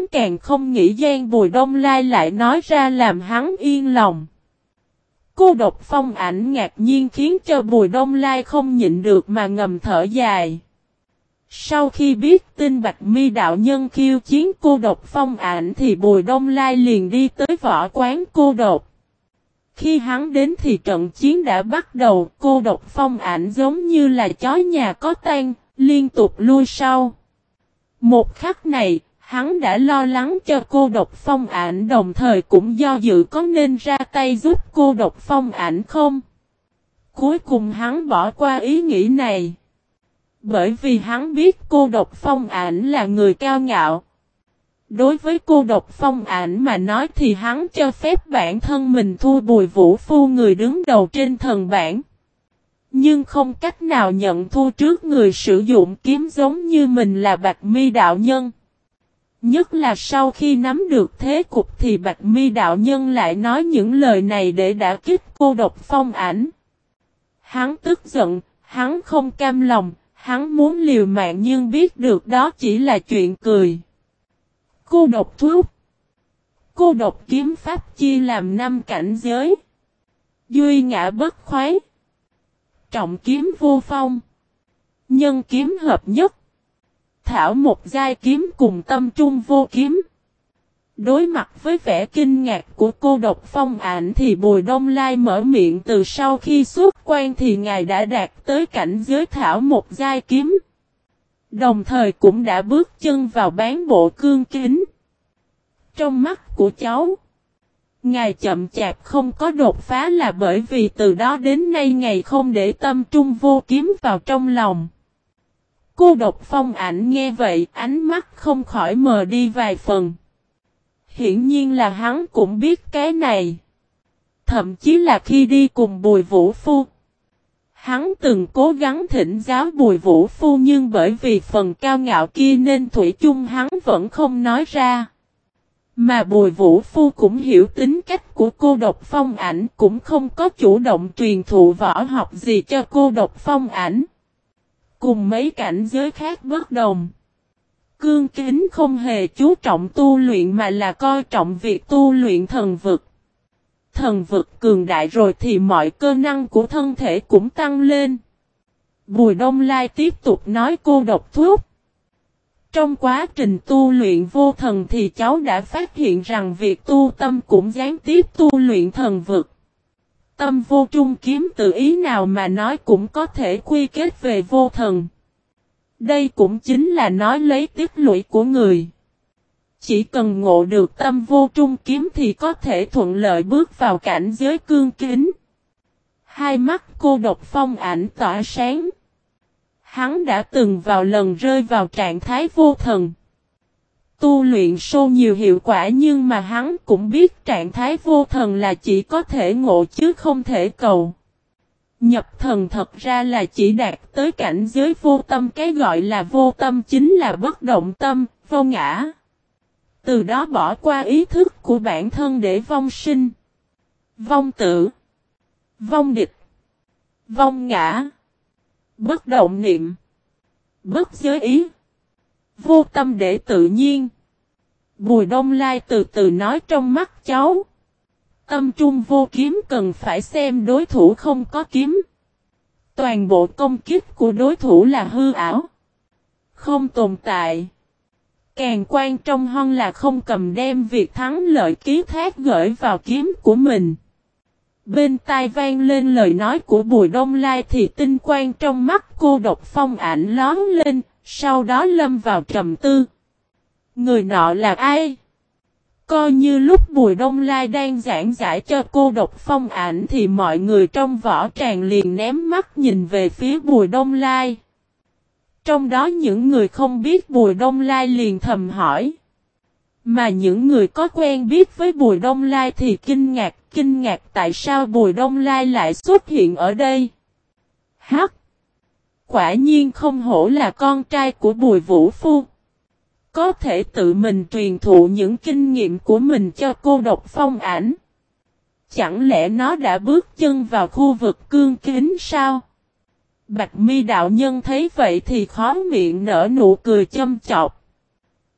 hắn càng không nghĩ Giang Bùi Đông Lai lại nói ra làm hắn yên lòng. Cô độc phong ảnh ngạc nhiên khiến cho Bùi Đông Lai không nhịn được mà ngầm thở dài. Sau khi biết tin Bạch Mi đạo nhân khiêu chiến cô độc phong ảnh thì Bùi Đông Lai liền đi tới võ quán cô độc. Khi hắn đến thì trận chiến đã bắt đầu, cô độc phong ảnh giống như là chó nhà có tan, liên tục lui sau. Một khắc này, hắn đã lo lắng cho cô độc phong ảnh, đồng thời cũng do dự có nên ra tay giúp cô độc phong ảnh không. Cuối cùng hắn bỏ qua ý nghĩ này. Bởi vì hắn biết cô độc phong ảnh là người cao ngạo. Đối với cô độc phong ảnh mà nói thì hắn cho phép bản thân mình thua bùi vũ phu người đứng đầu trên thần bản. Nhưng không cách nào nhận thua trước người sử dụng kiếm giống như mình là bạch mi đạo nhân. Nhất là sau khi nắm được thế cục thì bạch mi đạo nhân lại nói những lời này để đã kích cô độc phong ảnh. Hắn tức giận, hắn không cam lòng, hắn muốn liều mạng nhưng biết được đó chỉ là chuyện cười. Cô độc thuốc. Cô độc kiếm pháp chia làm năm cảnh giới. Duy ngã bất khoái. Trọng kiếm vô phong. Nhân kiếm hợp nhất. Thảo một giai kiếm cùng tâm trung vô kiếm. Đối mặt với vẻ kinh ngạc của cô độc phong ảnh thì Bùi Đông Lai mở miệng từ sau khi xuất quan thì ngài đã đạt tới cảnh giới thảo một giai kiếm. Đồng thời cũng đã bước chân vào bán bộ cương kính. Trong mắt của cháu, ngài chậm chạp không có đột phá là bởi vì từ đó đến nay ngài không để tâm trung vô kiếm vào trong lòng. Cô độc phong ảnh nghe vậy, ánh mắt không khỏi mờ đi vài phần. Hiển nhiên là hắn cũng biết cái này. Thậm chí là khi đi cùng Bùi Vũ Phu. Hắn từng cố gắng thỉnh giáo Bùi Vũ Phu nhưng bởi vì phần cao ngạo kia nên Thủy chung hắn vẫn không nói ra. Mà Bùi Vũ Phu cũng hiểu tính cách của cô độc phong ảnh cũng không có chủ động truyền thụ võ học gì cho cô độc phong ảnh. Cùng mấy cảnh giới khác bất đồng. Cương kính không hề chú trọng tu luyện mà là coi trọng việc tu luyện thần vực. Thần vực cường đại rồi thì mọi cơ năng của thân thể cũng tăng lên. Bùi Đông Lai tiếp tục nói cô độc thuốc. Trong quá trình tu luyện vô thần thì cháu đã phát hiện rằng việc tu tâm cũng gián tiếp tu luyện thần vực. Tâm vô trung kiếm tự ý nào mà nói cũng có thể quy kết về vô thần. Đây cũng chính là nói lấy tiết lũy của người. Chỉ cần ngộ được tâm vô trung kiếm thì có thể thuận lợi bước vào cảnh giới cương kính. Hai mắt cô độc phong ảnh tỏa sáng. Hắn đã từng vào lần rơi vào trạng thái vô thần. Tu luyện sâu nhiều hiệu quả nhưng mà hắn cũng biết trạng thái vô thần là chỉ có thể ngộ chứ không thể cầu. Nhập thần thật ra là chỉ đạt tới cảnh giới vô tâm cái gọi là vô tâm chính là bất động tâm, vô ngã. Từ đó bỏ qua ý thức của bản thân để vong sinh, vong tử, vong địch, vong ngã, bất động niệm, bất giới ý, vô tâm để tự nhiên. Bùi Đông Lai từ từ nói trong mắt cháu. Tâm trung vô kiếm cần phải xem đối thủ không có kiếm. Toàn bộ công kích của đối thủ là hư ảo. Không tồn tại. Càng quan trọng hơn là không cầm đem việc thắng lợi ký thác gửi vào kiếm của mình. Bên tai vang lên lời nói của Bùi Đông Lai thì tinh quang trong mắt cô độc phong ảnh lón lên, sau đó lâm vào trầm tư. Người nọ là ai? Coi như lúc Bùi Đông Lai đang giảng giải cho cô độc phong ảnh thì mọi người trong võ tràng liền ném mắt nhìn về phía Bùi Đông Lai. Trong đó những người không biết Bùi Đông Lai liền thầm hỏi. Mà những người có quen biết với Bùi Đông Lai thì kinh ngạc, kinh ngạc tại sao Bùi Đông Lai lại xuất hiện ở đây. Hắc! Quả nhiên không hổ là con trai của Bùi Vũ Phu. Có thể tự mình truyền thụ những kinh nghiệm của mình cho cô độc phong ảnh. Chẳng lẽ nó đã bước chân vào khu vực cương kính sao? Bạch mi đạo nhân thấy vậy thì khó miệng nở nụ cười châm chọc.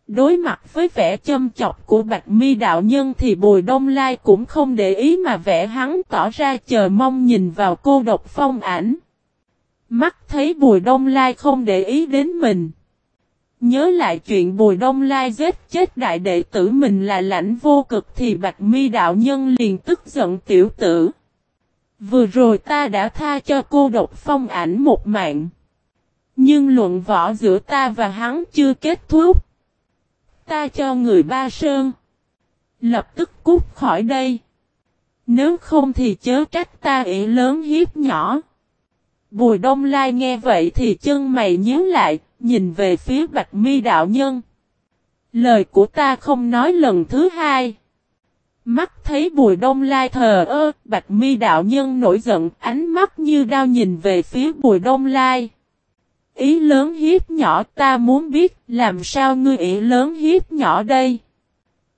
Đối mặt với vẻ châm chọc của Bạch Mi đạo nhân thì Bùi Đông Lai cũng không để ý mà vẻ hắn tỏ ra chờ mong nhìn vào cô độc phong ảnh. Mắt thấy Bùi Đông Lai không để ý đến mình. Nhớ lại chuyện Bùi Đông Lai giết chết đại đệ tử mình là lãnh vô cực thì Bạch Mi đạo nhân liền tức giận tiểu tử. Vừa rồi ta đã tha cho cô độc phong ảnh một mạng. Nhưng luận võ giữa ta và hắn chưa kết thúc. Ta cho người ba sơn. Lập tức cút khỏi đây. Nếu không thì chớ trách ta ỉ lớn hiếp nhỏ. Bùi đông lai nghe vậy thì chân mày nhíu lại, nhìn về phía bạch mi đạo nhân. Lời của ta không nói lần thứ hai. Mắt thấy bùi đông lai thờ ơ, bạch mi đạo nhân nổi giận, ánh mắt như đao nhìn về phía bùi đông lai. Ý lớn hiếp nhỏ ta muốn biết làm sao ngươi ý lớn hiếp nhỏ đây.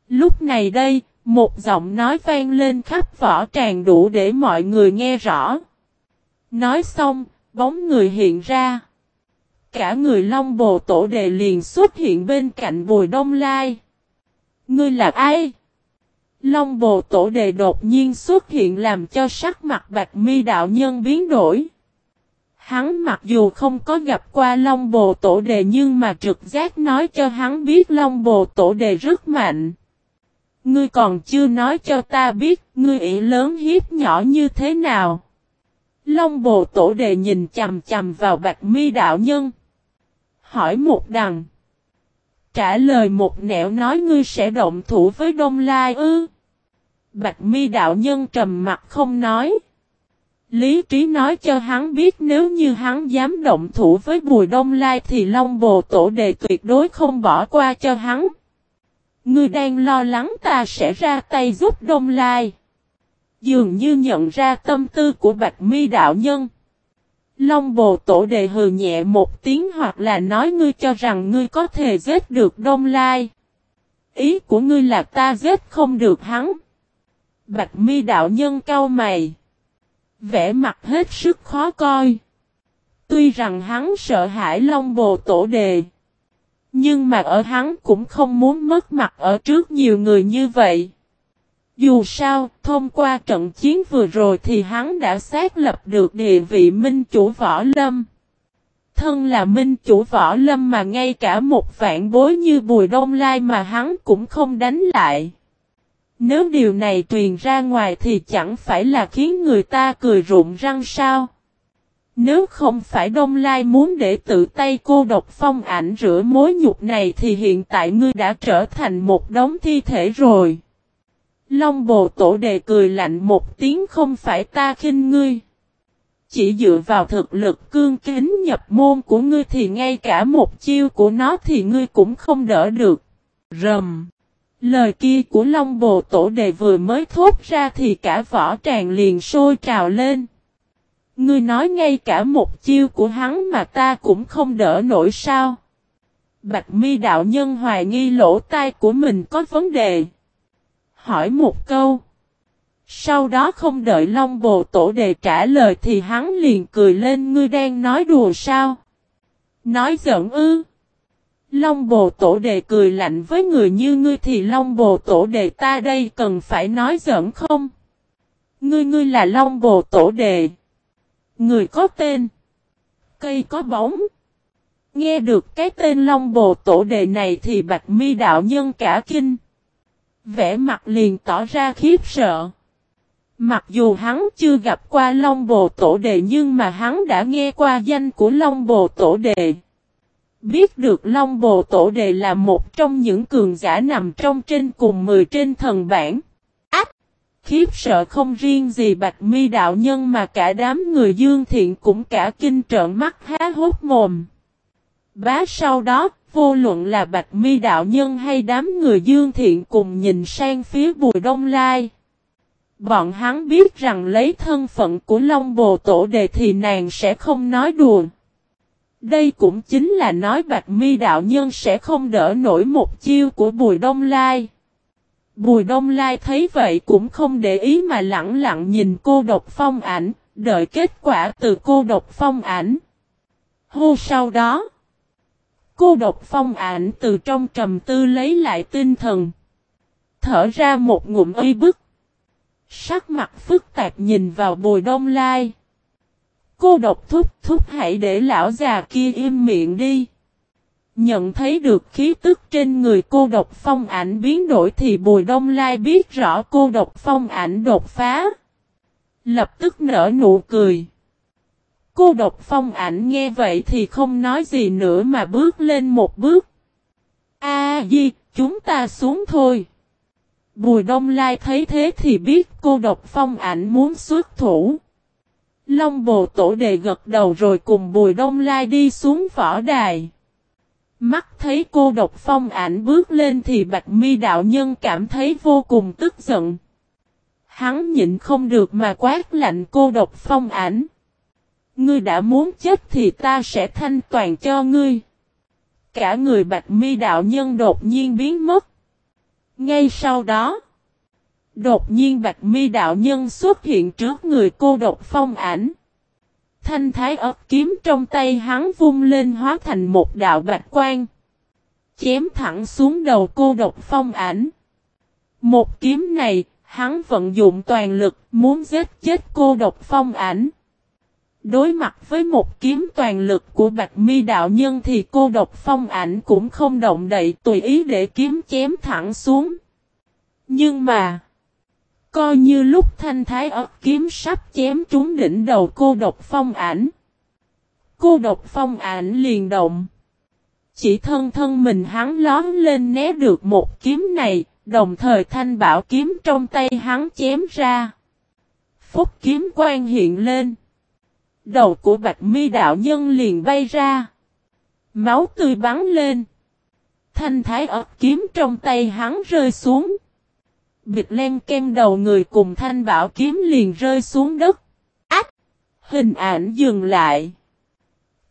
Lúc này đây, một giọng nói vang lên khắp võ tràng đủ để mọi người nghe rõ. Nói xong, bóng người hiện ra. Cả người long bồ tổ đề liền xuất hiện bên cạnh bùi đông lai. Ngươi là ai? Long bồ tổ đề đột nhiên xuất hiện làm cho sắc mặt bạch mi đạo nhân biến đổi. Hắn mặc dù không có gặp qua Long Bồ Tổ Đề nhưng mà trực giác nói cho hắn biết Long Bồ Tổ Đề rất mạnh. Ngươi còn chưa nói cho ta biết ngươi ỷ lớn hiếp nhỏ như thế nào. Long Bồ Tổ Đề nhìn chầm chầm vào Bạch Mi Đạo Nhân. Hỏi một đằng. Trả lời một nẻo nói ngươi sẽ động thủ với Đông Lai ư. Bạch Mi Đạo Nhân trầm mặt không nói. Lý trí nói cho hắn biết nếu như hắn dám động thủ với Bùi Đông Lai thì Long Bồ Tổ Đề tuyệt đối không bỏ qua cho hắn. Ngươi đang lo lắng ta sẽ ra tay giúp Đông Lai. Dường như nhận ra tâm tư của Bạch Mi đạo nhân. Long Bồ Tổ Đề hừ nhẹ một tiếng hoặc là nói ngươi cho rằng ngươi có thể giết được Đông Lai. Ý của ngươi là ta giết không được hắn. Bạch Mi đạo nhân cau mày vẻ mặt hết sức khó coi. Tuy rằng hắn sợ hãi Long Bồ Tổ Đề. Nhưng mà ở hắn cũng không muốn mất mặt ở trước nhiều người như vậy. Dù sao, thông qua trận chiến vừa rồi thì hắn đã xác lập được địa vị minh chủ võ lâm. Thân là minh chủ võ lâm mà ngay cả một vạn bối như bùi đông lai mà hắn cũng không đánh lại. Nếu điều này truyền ra ngoài thì chẳng phải là khiến người ta cười rụng răng sao. Nếu không phải Đông Lai muốn để tự tay cô độc phong ảnh rửa mối nhục này thì hiện tại ngươi đã trở thành một đống thi thể rồi. Long bồ tổ đề cười lạnh một tiếng, không phải ta khinh ngươi. Chỉ dựa vào thực lực cương kính nhập môn của ngươi thì ngay cả một chiêu của nó thì ngươi cũng không đỡ được. Rầm. Lời kia của Long Bồ Tổ Đề vừa mới thốt ra thì cả võ tràng liền sôi trào lên. Ngươi nói ngay cả một chiêu của hắn mà ta cũng không đỡ nổi sao. Bạch mi đạo nhân hoài nghi lỗ tai của mình có vấn đề. Hỏi một câu. Sau đó không đợi Long Bồ Tổ Đề trả lời thì hắn liền cười lên, ngươi đang nói đùa sao. Nói giận ư. Long bồ tổ đề cười lạnh với người như ngươi thì long bồ tổ đề, ta đây cần phải nói giỡn không? Ngươi ngươi là long bồ tổ đề. Người có tên. Cây có bóng. Nghe được cái tên long bồ tổ đề này thì bạch mi đạo nhân cả kinh vẻ mặt liền tỏ ra khiếp sợ. Mặc dù hắn chưa gặp qua Long Bồ Tổ Đề nhưng mà hắn đã nghe qua danh của Long Bồ Tổ Đề. Biết được Long Bồ Tổ Đề là một trong những cường giả nằm trong trên cùng 10 trên thần bản. Ách! Khiếp sợ không riêng gì Bạch Mi đạo nhân mà cả đám người dương thiện cũng cả kinh trợn mắt há hốt mồm. Bá sau đó, vô luận là Bạch Mi đạo nhân hay đám người dương thiện cùng nhìn sang phía Bùi Đông Lai. Bọn hắn biết rằng lấy thân phận của Long Bồ Tổ Đề thì nàng sẽ không nói đùa. Đây cũng chính là nói Bạch Mi đạo nhân sẽ không đỡ nổi một chiêu của Bùi Đông Lai. Bùi Đông Lai thấy vậy cũng không để ý mà lặng lặng nhìn cô độc phong ảnh, đợi kết quả từ cô độc phong ảnh. Hô sau đó, Cô độc phong ảnh từ trong trầm tư lấy lại tinh thần. Thở ra một ngụm uy bức. Sắc mặt phức tạp nhìn vào bùi đông lai. Cô độc thúc thúc hãy để lão già kia im miệng đi. Nhận thấy được khí tức trên người cô độc phong ảnh biến đổi thì Bùi Đông Lai biết rõ cô độc phong ảnh đột phá. Lập tức nở nụ cười. Cô độc phong ảnh nghe vậy thì không nói gì nữa mà bước lên một bước. A Di, chúng ta xuống thôi. Bùi Đông Lai thấy thế thì biết cô độc phong ảnh muốn xuất thủ. Long bồ tổ đề gật đầu rồi cùng Bùi Đông Lai đi xuống võ đài. Mắt thấy cô độc phong ảnh bước lên thì Bạch Mi đạo nhân cảm thấy vô cùng tức giận. Hắn nhịn không được mà quát lạnh cô độc phong ảnh. Ngươi đã muốn chết thì ta sẽ thanh toàn cho ngươi. Cả người Bạch Mi đạo nhân đột nhiên biến mất. Ngay sau đó, đột nhiên Bạch Mi đạo nhân xuất hiện trước người cô độc phong ảnh. Thanh thái ấp kiếm trong tay hắn vung lên hóa thành một đạo bạch quang. Chém thẳng xuống đầu cô độc phong ảnh. Một kiếm này, hắn vận dụng toàn lực muốn giết chết cô độc phong ảnh. Đối mặt với một kiếm toàn lực của Bạch Mi đạo nhân thì cô độc phong ảnh cũng không động đậy tùy ý để kiếm chém thẳng xuống. Nhưng mà, coi như lúc thanh thái ấp kiếm sắp chém trúng đỉnh đầu cô độc phong ảnh. Cô độc phong ảnh liền động. Chỉ thân thân mình hắn lón lên né được một kiếm này, đồng thời thanh bảo kiếm trong tay hắn chém ra. Phúc kiếm quan hiện lên. Đầu của bạch mi đạo nhân liền bay ra. Máu tươi bắn lên. Thanh thái ấp kiếm trong tay hắn rơi xuống. Bịt len kem đầu người cùng thanh bảo kiếm liền rơi xuống đất. Ách! Hình ảnh dừng lại.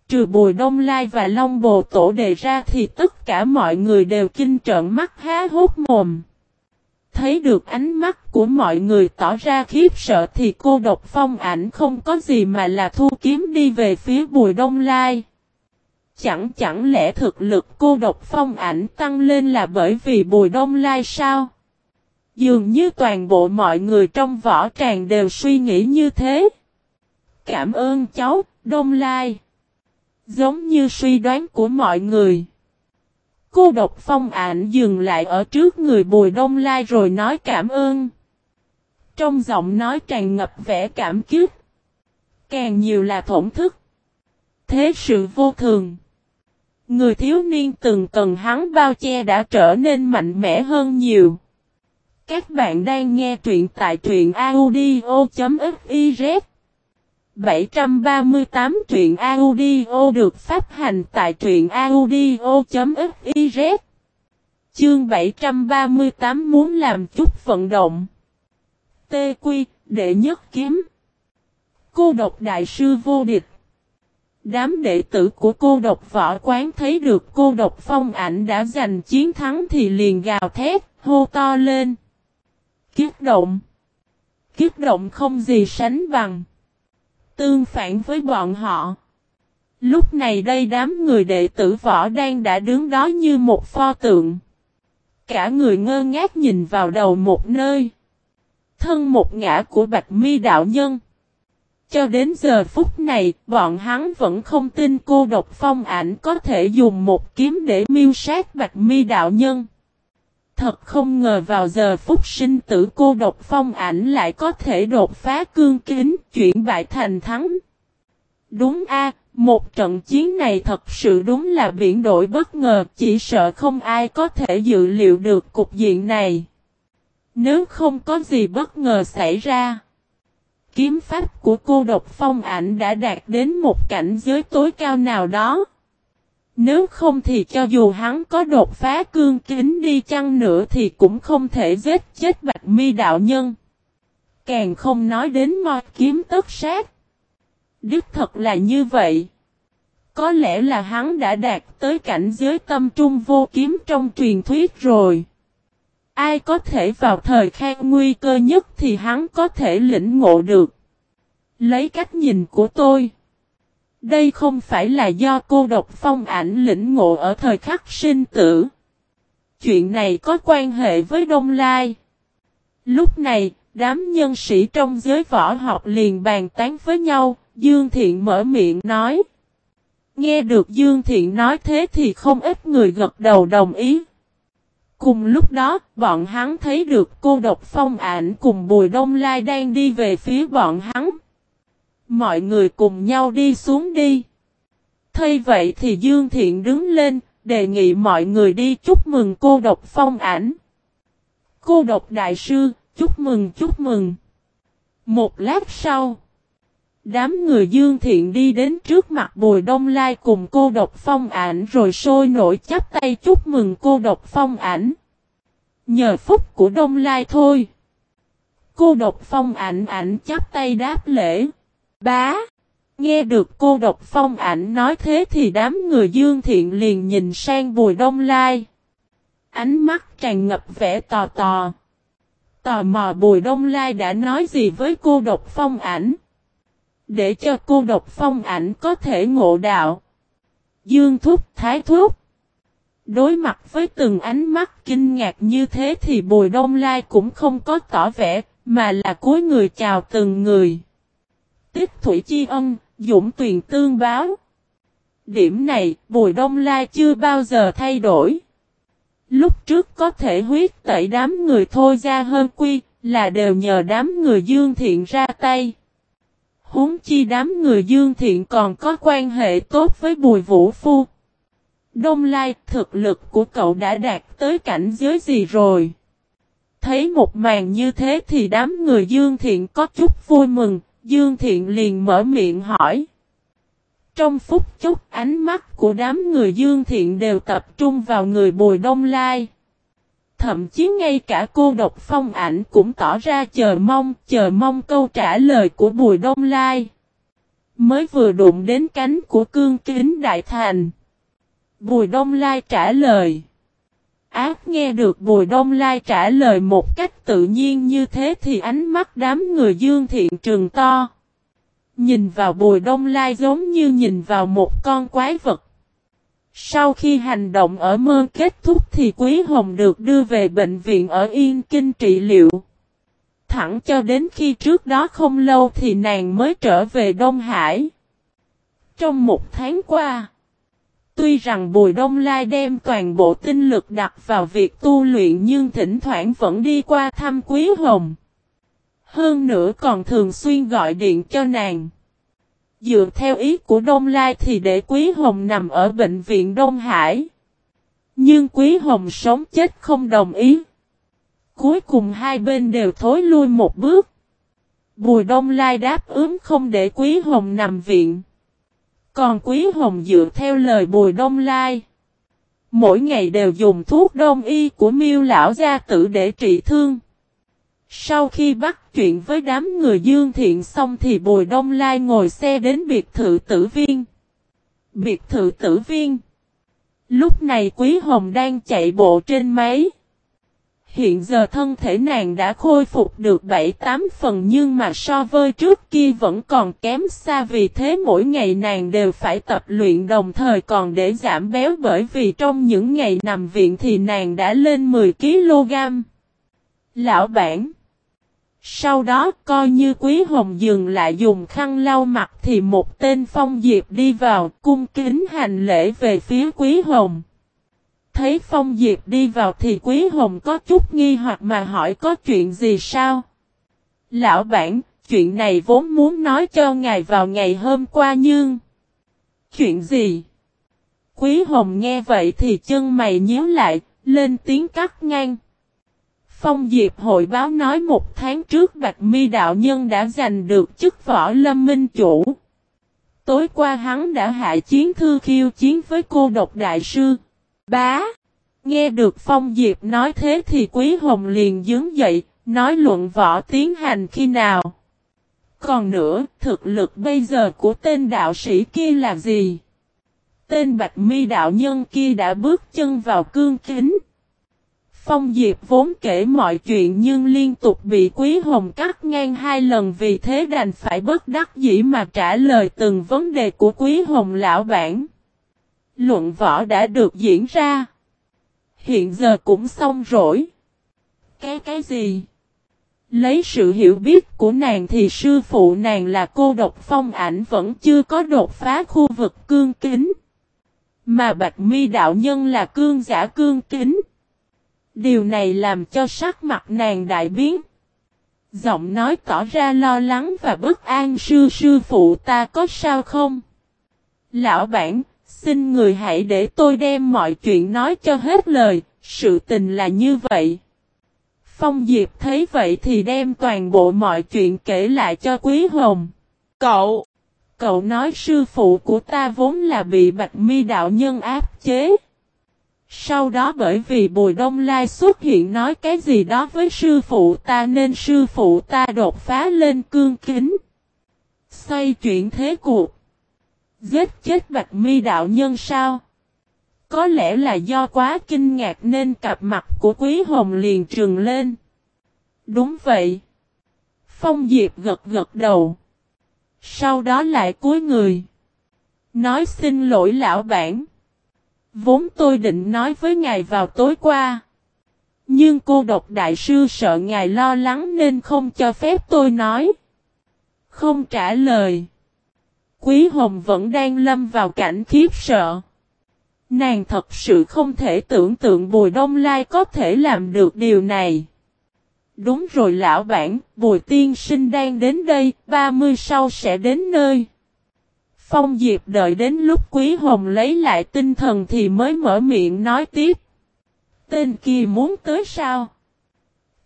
Trừ Bùi Đông Lai và Long Bồ Tổ đề ra thì tất cả mọi người đều kinh trợn mắt há hốt mồm. Thấy được ánh mắt của mọi người tỏ ra khiếp sợ thì cô độc phong ảnh không có gì mà là thu kiếm đi về phía Bùi Đông Lai. Chẳng chẳng lẽ thực lực cô độc phong ảnh tăng lên là bởi vì Bùi Đông Lai sao? Dường như toàn bộ mọi người trong võ tràng đều suy nghĩ như thế. Cảm ơn cháu, Đông Lai. Giống như suy đoán của mọi người. Cô độc phong ảnh dừng lại ở trước người Bùi Đông Lai rồi nói cảm ơn. Trong giọng nói tràn ngập vẻ cảm kích. Càng nhiều là thổn thức. Thế sự vô thường. Người thiếu niên từng cần hắn bao che đã trở nên mạnh mẽ hơn nhiều. Các bạn đang nghe truyện tại truyện audio.fif 738 truyện audio được phát hành tại truyện audio.fiz Chương 738 muốn làm chút vận động. Tê Quy, đệ nhất kiếm. Cô độc đại sư vô địch. Đám đệ tử của cô độc võ quán thấy được cô độc phong ảnh đã giành chiến thắng thì liền gào thét, hô to lên. Kiếp động. Kiếp động không gì sánh bằng. Tương phản với bọn họ. Lúc này đây đám người đệ tử võ đang đã đứng đó như một pho tượng. Cả người ngơ ngác nhìn vào đầu một nơi. Thân một ngã của Bạch Mi đạo nhân. Cho đến giờ phút này, bọn hắn vẫn không tin cô độc phong ảnh có thể dùng một kiếm để miêu sát Bạch Mi đạo nhân. Thật không ngờ vào giờ phút sinh tử cô độc phong ảnh lại có thể đột phá cương kính, chuyển bại thành thắng. Đúng a, một trận chiến này thật sự đúng là biển đổi bất ngờ, chỉ sợ không ai có thể dự liệu được cục diện này. Nếu không có gì bất ngờ xảy ra, kiếm pháp của cô độc phong ảnh đã đạt đến một cảnh giới tối cao nào đó. Nếu không thì cho dù hắn có đột phá cương kính đi chăng nữa thì cũng không thể giết chết Bạch Mi đạo nhân. Càng không nói đến mo kiếm tất sát. Đức thật là như vậy. Có lẽ là hắn đã đạt tới cảnh giới tâm trung vô kiếm trong truyền thuyết rồi. Ai có thể vào thời khang nguy cơ nhất thì hắn có thể lĩnh ngộ được. Lấy cách nhìn của tôi. Đây không phải là do cô độc phong ảnh lĩnh ngộ ở thời khắc sinh tử. Chuyện này có quan hệ với Đông Lai. Lúc này, đám nhân sĩ trong giới võ học liền bàn tán với nhau, Dương Thiện mở miệng nói. Nghe được Dương Thiện nói thế thì không ít người gật đầu đồng ý. Cùng lúc đó, bọn hắn thấy được cô độc phong ảnh cùng Bùi Đông Lai đang đi về phía bọn hắn. Mọi người cùng nhau đi xuống đi. Thay vậy thì Dương Thiện đứng lên, đề nghị mọi người đi chúc mừng cô độc phong ảnh. Cô độc đại sư, chúc mừng chúc mừng. Một lát sau, đám người Dương Thiện đi đến trước mặt Bùi Đông Lai cùng cô độc phong ảnh rồi sôi nổi chắp tay chúc mừng cô độc phong ảnh. Nhờ phúc của Đông Lai thôi. Cô độc phong ảnh ảnh chắp tay đáp lễ. Bá. Nghe được cô độc phong ảnh nói thế thì đám người dương thiện liền nhìn sang bùi đông lai. Ánh mắt tràn ngập vẻ tò tò. Tò mò bùi đông lai đã nói gì với cô độc phong ảnh. Để cho cô độc phong ảnh có thể ngộ đạo. Dương thúc thái thúc. Đối mặt với từng ánh mắt kinh ngạc như thế thì Bùi Đông Lai cũng không có tỏ vẻ, mà là cúi người chào từng người. Tích Thủy Chi Ân, Dũng Tuyền Tương báo. Điểm này, Bùi Đông Lai chưa bao giờ thay đổi. Lúc trước có thể huyết tẩy đám người thôi ra hơn quy, là đều nhờ đám người dương thiện ra tay. Huống chi đám người dương thiện còn có quan hệ tốt với Bùi Vũ Phu. Đông Lai, thực lực của cậu đã đạt tới cảnh giới gì rồi? Thấy một màn như thế thì đám người Dương Thiện có chút vui mừng, Dương Thiện liền mở miệng hỏi. Trong phút chốc ánh mắt của đám người Dương Thiện đều tập trung vào người Bùi Đông Lai. Thậm chí ngay cả cô độc phong ảnh cũng tỏ ra chờ mong, chờ mong câu trả lời của Bùi Đông Lai. Mới vừa đụng đến cánh của cương kính đại thành. Bùi Đông Lai trả lời. Ác nghe được Bùi Đông Lai trả lời một cách tự nhiên như thế thì ánh mắt đám người dương thiện trường to. Nhìn vào Bùi Đông Lai giống như nhìn vào một con quái vật. Sau khi hành động ở mơ kết thúc thì Quý Hồng được đưa về bệnh viện ở Yên Kinh trị liệu. Thẳng cho đến khi trước đó không lâu thì nàng mới trở về Đông Hải. Trong một tháng qua, Tuy rằng Bùi Đông Lai đem toàn bộ tinh lực đặt vào việc tu luyện nhưng thỉnh thoảng vẫn đi qua thăm Quý Hồng. Hơn nữa còn thường xuyên gọi điện cho nàng. Dựa theo ý của Đông Lai thì để Quý Hồng nằm ở bệnh viện Đông Hải. Nhưng Quý Hồng sống chết không đồng ý. Cuối cùng hai bên đều thối lui một bước. Bùi Đông Lai đáp ứng không để Quý Hồng nằm viện. Còn Quý Hồng dựa theo lời Bùi Đông Lai. Mỗi ngày đều dùng thuốc đông y của miêu lão gia tử để trị thương. Sau khi bắt chuyện với đám người dương thiện xong thì Bùi Đông Lai ngồi xe đến biệt thự tử viên. Biệt thự tử viên. Lúc này Quý Hồng đang chạy bộ trên máy. Hiện giờ thân thể nàng đã khôi phục được 7-8 phần nhưng mà so với trước kia vẫn còn kém xa vì thế mỗi ngày nàng đều phải tập luyện đồng thời còn để giảm béo bởi vì trong những ngày nằm viện thì nàng đã lên 10kg. Lão bản Sau đó coi như Quý Hồng dừng lại dùng khăn lau mặt thì một tên phong diệp đi vào cung kính hành lễ về phía Quý Hồng. Thấy Phong Diệp đi vào thì Quý Hồng có chút nghi hoặc mà hỏi có chuyện gì sao? Lão bản, chuyện này vốn muốn nói cho ngài vào ngày hôm qua nhưng... Chuyện gì? Quý Hồng nghe vậy thì chân mày nhíu lại, lên tiếng cắt ngang. Phong Diệp hội báo nói một tháng trước Bạch Mi Đạo Nhân đã giành được chức võ lâm minh chủ. Tối qua hắn đã hạ chiến thư khiêu chiến với cô độc đại sư. Bá. Nghe được Phong Diệp nói thế thì Quý Hồng liền dướng dậy, nói luận võ tiến hành khi nào. Còn nữa, thực lực bây giờ của tên đạo sĩ kia là gì? Tên Bạch Mi đạo nhân kia đã bước chân vào cương kính. Phong Diệp vốn kể mọi chuyện nhưng liên tục bị Quý Hồng cắt ngang hai lần vì thế đành phải bất đắc dĩ mà trả lời từng vấn đề của Quý Hồng lão bản. Luận võ đã được diễn ra. Hiện giờ cũng xong rồi. Cái cái gì? Lấy sự hiểu biết của nàng thì sư phụ nàng là cô độc phong ảnh vẫn chưa có đột phá khu vực cương kính. Mà Bạch Mi đạo nhân là cương giả cương kính. Điều này làm cho sắc mặt nàng đại biến. Giọng nói tỏ ra lo lắng và bất an sư sư phụ ta có sao không? Lão bản, xin người hãy để tôi đem mọi chuyện nói cho hết lời, sự tình là như vậy. Phong Diệp thấy vậy thì đem toàn bộ mọi chuyện kể lại cho Quý Hồng. Cậu! Cậu nói sư phụ của ta vốn là bị Bạch Mi đạo nhân áp chế. Sau đó bởi vì Bùi Đông Lai xuất hiện nói cái gì đó với sư phụ ta nên sư phụ ta đột phá lên cương kính. Xoay chuyển thế cuộc. Giết chết Bạch Mi đạo nhân sao? Có lẽ là do quá kinh ngạc nên cặp mặt của Quý Hồng liền trừng lên. Đúng vậy. Phong Diệp gật gật đầu. Sau đó lại cúi người. Nói xin lỗi lão bản. Vốn tôi định nói với ngài vào tối qua. Nhưng cô độc đại sư sợ ngài lo lắng nên không cho phép tôi nói. Không trả lời. Quý Hồng vẫn đang lâm vào cảnh khiếp sợ. Nàng thật sự không thể tưởng tượng Bùi Đông Lai có thể làm được điều này. Đúng rồi lão bản, Bùi Tiên Sinh đang đến đây, 30 sau sẽ đến nơi. Phong Diệp đợi đến lúc Quý Hồng lấy lại tinh thần thì mới mở miệng nói tiếp. Tên kia muốn tới sao?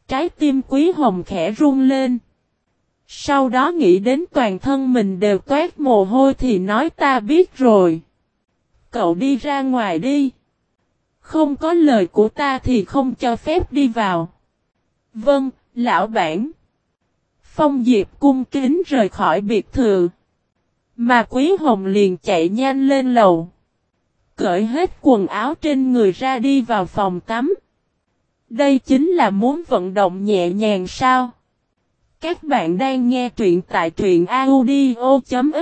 Trái tim Quý Hồng khẽ run lên. Sau đó nghĩ đến toàn thân mình đều toát mồ hôi thì nói ta biết rồi. Cậu đi ra ngoài đi. Không có lời của ta thì không cho phép đi vào. Vâng, lão bản. Phong Diệp cung kính rời khỏi biệt thự. Mà Quý Hồng liền chạy nhanh lên lầu. Cởi hết quần áo trên người ra đi vào phòng tắm. Đây chính là muốn vận động nhẹ nhàng sao? Các bạn đang nghe truyện tại truyện audio.fiz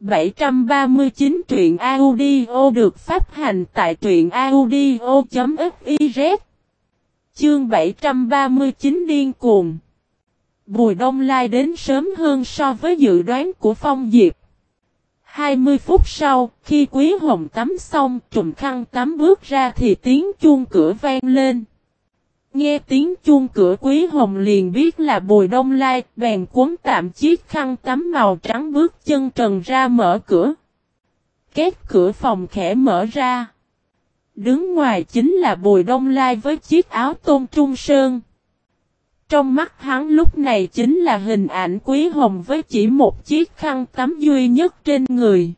739 truyện audio được phát hành tại truyện audio.fiz Chương 739 điên cuồng Bùi Đông Lai đến sớm hơn so với dự đoán của Phong Diệp. 20 phút sau, khi Quý Hồng tắm xong, trùm khăn tắm bước ra thì tiếng chuông cửa vang lên. Nghe tiếng chuông cửa Quý Hồng liền biết là Bùi Đông Lai, bèn cuốn tạm chiếc khăn tắm màu trắng bước chân trần ra mở cửa. Két cửa phòng khẽ mở ra. Đứng ngoài chính là Bùi Đông Lai với chiếc áo tôn trung sơn. Trong mắt hắn lúc này chính là hình ảnh quý hồng với chỉ một chiếc khăn tắm duy nhất trên người.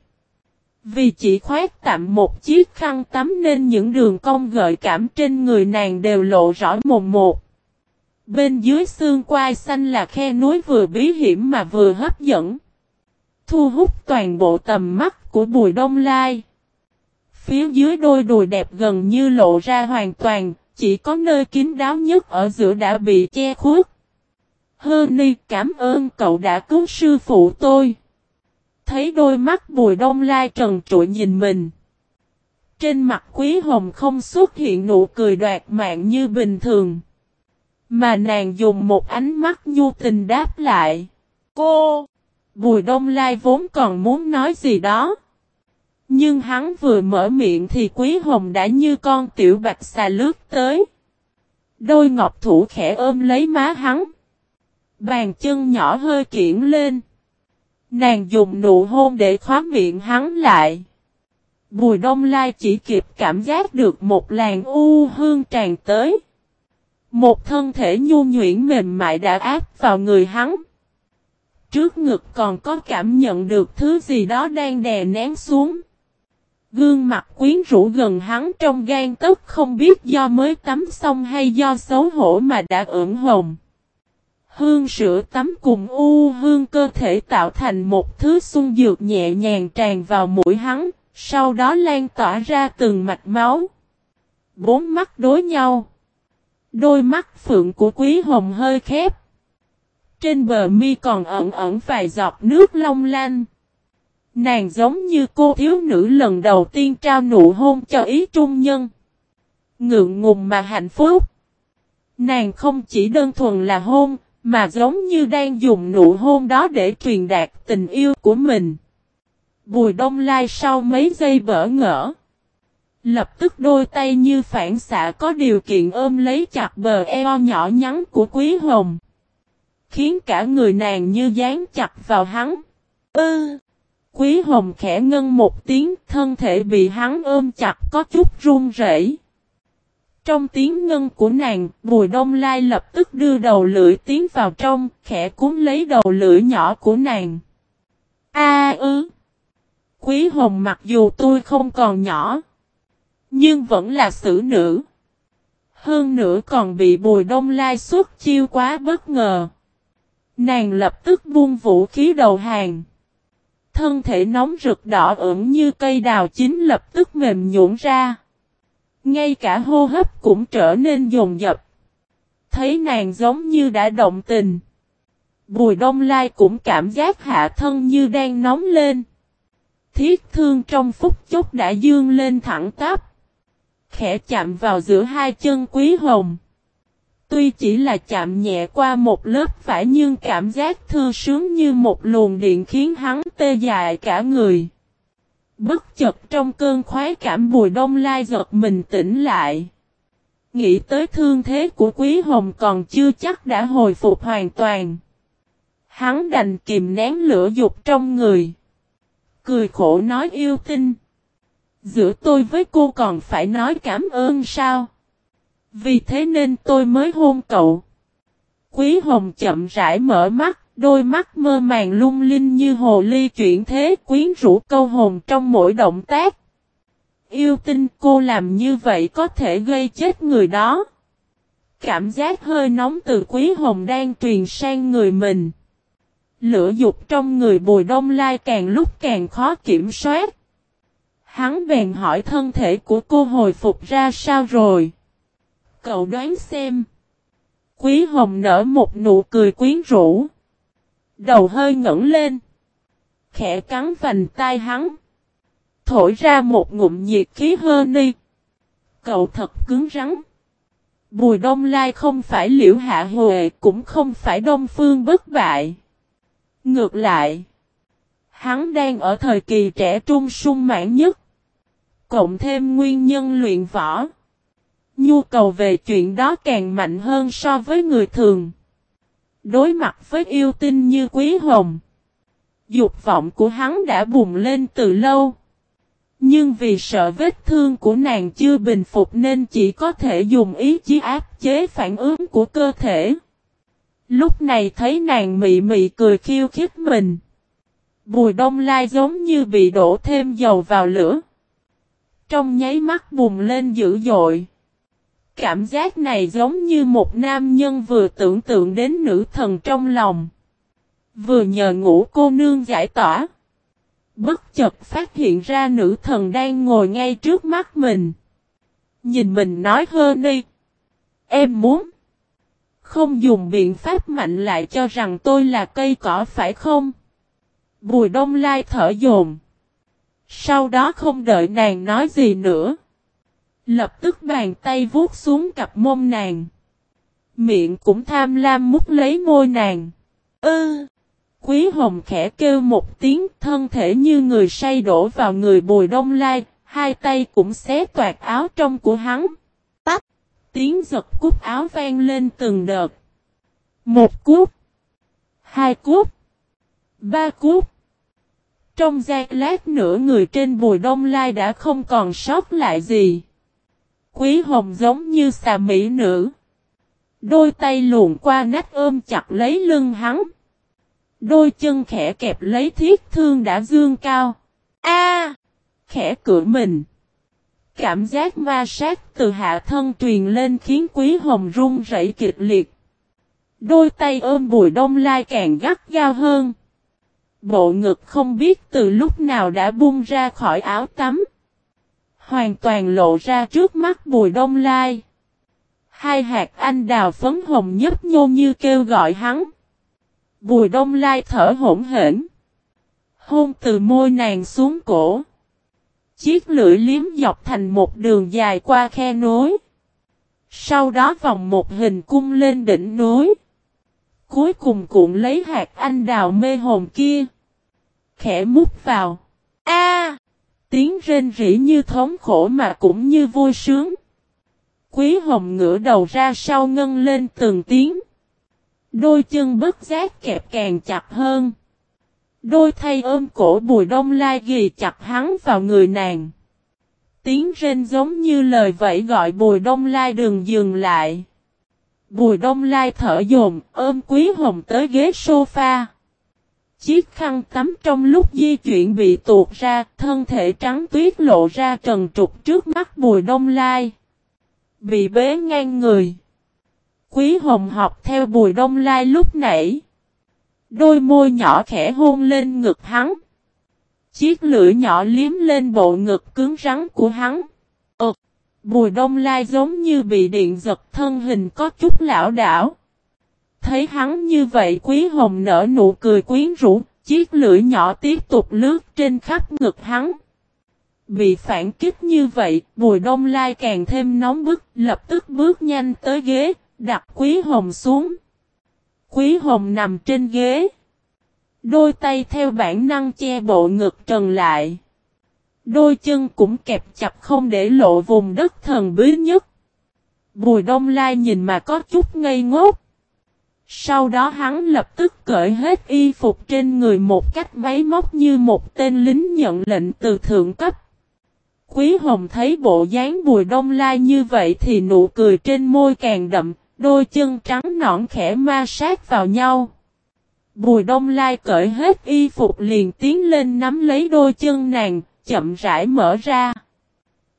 Vì chỉ khoét tạm một chiếc khăn tắm nên những đường cong gợi cảm trên người nàng đều lộ rõ mồm một. Bên dưới xương quai xanh là khe núi vừa bí hiểm mà vừa hấp dẫn. Thu hút toàn bộ tầm mắt của Bùi Đông Lai. Phía dưới đôi đùi đẹp gần như lộ ra hoàn toàn, chỉ có nơi kín đáo nhất ở giữa đã bị che khuất. hơ ni cảm ơn cậu đã cứu sư phụ tôi. Thấy đôi mắt bùi đông lai trần trụi nhìn mình. Trên mặt quý hồng không xuất hiện nụ cười đoạt mạng như bình thường. Mà nàng dùng một ánh mắt nhu tình đáp lại. Cô! Bùi đông lai vốn còn muốn nói gì đó. Nhưng hắn vừa mở miệng thì Quý Hồng đã như con tiểu bạch xà lướt tới. Đôi ngọc thủ khẽ ôm lấy má hắn. Bàn chân nhỏ hơi kiển lên. Nàng dùng nụ hôn để khóa miệng hắn lại. Bùi đông lai chỉ kịp cảm giác được một làn u hương tràn tới. Một thân thể nhu nhuyễn mềm mại đã áp vào người hắn. Trước ngực còn có cảm nhận được thứ gì đó đang đè nén xuống. Gương mặt quyến rũ gần hắn trong gan tức không biết do mới tắm xong hay do xấu hổ mà đã ửng hồng. Hương sữa tắm cùng u hương cơ thể tạo thành một thứ xung dược nhẹ nhàng tràn vào mũi hắn, sau đó lan tỏa ra từng mạch máu. Bốn mắt đối nhau. Đôi mắt phượng của quý hồng hơi khép. Trên bờ mi còn ẩn ẩn vài giọt nước long lanh. Nàng giống như cô thiếu nữ lần đầu tiên trao nụ hôn cho ý trung nhân. Ngượng ngùng mà hạnh phúc. Nàng không chỉ đơn thuần là hôn, mà giống như đang dùng nụ hôn đó để truyền đạt tình yêu của mình. Bùi đông lai sau mấy giây bỡ ngỡ. Lập tức đôi tay như phản xạ có điều kiện ôm lấy chặt bờ eo nhỏ nhắn của quý hồng. Khiến cả người nàng như dán chặt vào hắn. Ư! quý hồng khẽ ngân một tiếng, thân thể bị hắn ôm chặt có chút run rẩy. Trong tiếng ngân của nàng, Bùi Đông Lai lập tức đưa đầu lưỡi tiến vào trong, khẽ cúm lấy đầu lưỡi nhỏ của nàng. A ư! Quý hồng mặc dù tôi không còn nhỏ, nhưng vẫn là xử nữ. Hơn nữa còn bị Bùi Đông Lai xuất chiêu quá bất ngờ. Nàng lập tức buông vũ khí đầu hàng. Thân thể nóng rực đỏ ửng như cây đào chín lập tức mềm nhũn ra. Ngay cả hô hấp cũng trở nên dồn dập. Thấy nàng giống như đã động tình. Bùi đông lai cũng cảm giác hạ thân như đang nóng lên. Thiết thương trong phút chốc đã dương lên thẳng tắp. Khẽ chạm vào giữa hai chân quý hồng. Tuy chỉ là chạm nhẹ qua một lớp vải nhưng cảm giác thư sướng như một luồng điện khiến hắn tê dại cả người. Bất chợt trong cơn khoái cảm bùi đông lai giật mình tỉnh lại. Nghĩ tới thương thế của quý hồng còn chưa chắc đã hồi phục hoàn toàn. Hắn đành kìm nén lửa dục trong người. Cười khổ nói yêu tinh. Giữa tôi với cô còn phải nói cảm ơn sao? Vì thế nên tôi mới hôn cậu. Quý hồng chậm rãi mở mắt, đôi mắt mơ màng lung linh như hồ ly chuyển thế quyến rũ câu hồn trong mỗi động tác. Yêu tinh, cô làm như vậy có thể gây chết người đó. Cảm giác hơi nóng từ quý hồng đang truyền sang người mình. Lửa dục trong người bùi đông lai càng lúc càng khó kiểm soát. Hắn bèn hỏi thân thể của cô hồi phục ra sao rồi. Cậu đoán xem. Quý hồng nở một nụ cười quyến rũ. Đầu hơi ngẩng lên. Khẽ cắn vành tai hắn. Thổi ra một ngụm nhiệt khí hơ ni. Cậu thật cứng rắn. Bùi đông lai không phải liễu hạ huệ, cũng không phải đông phương bất bại. Ngược lại. Hắn đang ở thời kỳ trẻ trung sung mãn nhất. Cộng thêm nguyên nhân luyện võ. Nhu cầu về chuyện đó càng mạnh hơn so với người thường. Đối mặt với yêu tinh như Quý Hồng. Dục vọng của hắn đã bùng lên từ lâu. Nhưng vì sợ vết thương của nàng chưa bình phục nên chỉ có thể dùng ý chí áp chế phản ứng của cơ thể. Lúc này thấy nàng mị mị cười khiêu khích mình. Bùi đông lai giống như bị đổ thêm dầu vào lửa. Trong nháy mắt bùng lên dữ dội. Cảm giác này giống như một nam nhân vừa tưởng tượng đến nữ thần trong lòng. Vừa nhờ ngủ cô nương giải tỏa. Bất chợt phát hiện ra nữ thần đang ngồi ngay trước mắt mình. Nhìn mình nói hơn đi. Em muốn. Không dùng biện pháp mạnh lại cho rằng tôi là cây cỏ phải không? Bùi đông lai thở dồn. Sau đó không đợi nàng nói gì nữa. Lập tức bàn tay vuốt xuống cặp mông nàng. Miệng cũng tham lam mút lấy môi nàng. Ư! quý hồng khẽ kêu một tiếng thân thể như người say đổ vào người bùi đông lai, hai tay cũng xé toạt áo trong của hắn. Tách! Tiếng giật cút áo vang lên từng đợt. Một cút. Hai cút. Ba cút. Trong giây lát nữa người trên bùi đông lai đã không còn sót lại gì. Quý hồng giống như xà mỹ nữ. Đôi tay luồn qua nách ôm chặt lấy lưng hắn. Đôi chân khẽ kẹp lấy thiết thương đã dương cao. A! khẽ cửa mình. Cảm giác ma sát từ hạ thân truyền lên khiến quý hồng run rẩy kịch liệt. Đôi tay ôm bùi đông lai càng gắt gao hơn. Bộ ngực không biết từ lúc nào đã bung ra khỏi áo tắm hoàn toàn lộ ra trước mắt Bùi Đông Lai. Hai hạt anh đào phấn hồng nhấp nhô như kêu gọi hắn. Bùi Đông Lai thở hổn hển. Hôn từ môi nàng xuống cổ. Chiếc lưỡi liếm dọc thành một đường dài qua khe nối. Sau đó vòng một hình cung lên đỉnh núi. Cuối cùng cuộn lấy hạt anh đào mê hồn kia. Khẽ mút vào. A! Tiếng rên rỉ như thống khổ mà cũng như vui sướng. Quý hồng ngửa đầu ra sau ngân lên từng tiếng. Đôi chân bất giác kẹp càng chặt hơn. Đôi thay ôm cổ bùi đông lai ghi chặt hắn vào người nàng. Tiếng rên giống như lời vẫy gọi bùi đông lai đừng dừng lại. Bùi đông lai thở dồn, ôm quý hồng tới ghế sofa. Chiếc khăn tắm trong lúc di chuyển bị tuột ra, thân thể trắng tuyết lộ ra trần trục trước mắt bùi đông lai. Bị bế ngang người. Quý hồng học theo bùi đông lai lúc nãy. Đôi môi nhỏ khẽ hôn lên ngực hắn. Chiếc lưỡi nhỏ liếm lên bộ ngực cứng rắn của hắn. Ơt! Bùi đông lai giống như bị điện giật thân hình có chút lão đảo. Thấy hắn như vậy quý hồng nở nụ cười quyến rũ, chiếc lưỡi nhỏ tiếp tục lướt trên khắp ngực hắn. Bị phản kích như vậy, bùi đông lai càng thêm nóng bức, lập tức bước nhanh tới ghế, đặt quý hồng xuống. Quý hồng nằm trên ghế. Đôi tay theo bản năng che bộ ngực trần lại. Đôi chân cũng kẹp chặt không để lộ vùng đất thần bí nhất. Bùi đông lai nhìn mà có chút ngây ngốc. Sau đó hắn lập tức cởi hết y phục trên người một cách máy móc như một tên lính nhận lệnh từ thượng cấp. Quý Hồng thấy bộ dáng bùi đông lai như vậy thì nụ cười trên môi càng đậm, đôi chân trắng nõn khẽ ma sát vào nhau. Bùi đông lai cởi hết y phục liền tiến lên nắm lấy đôi chân nàng, chậm rãi mở ra.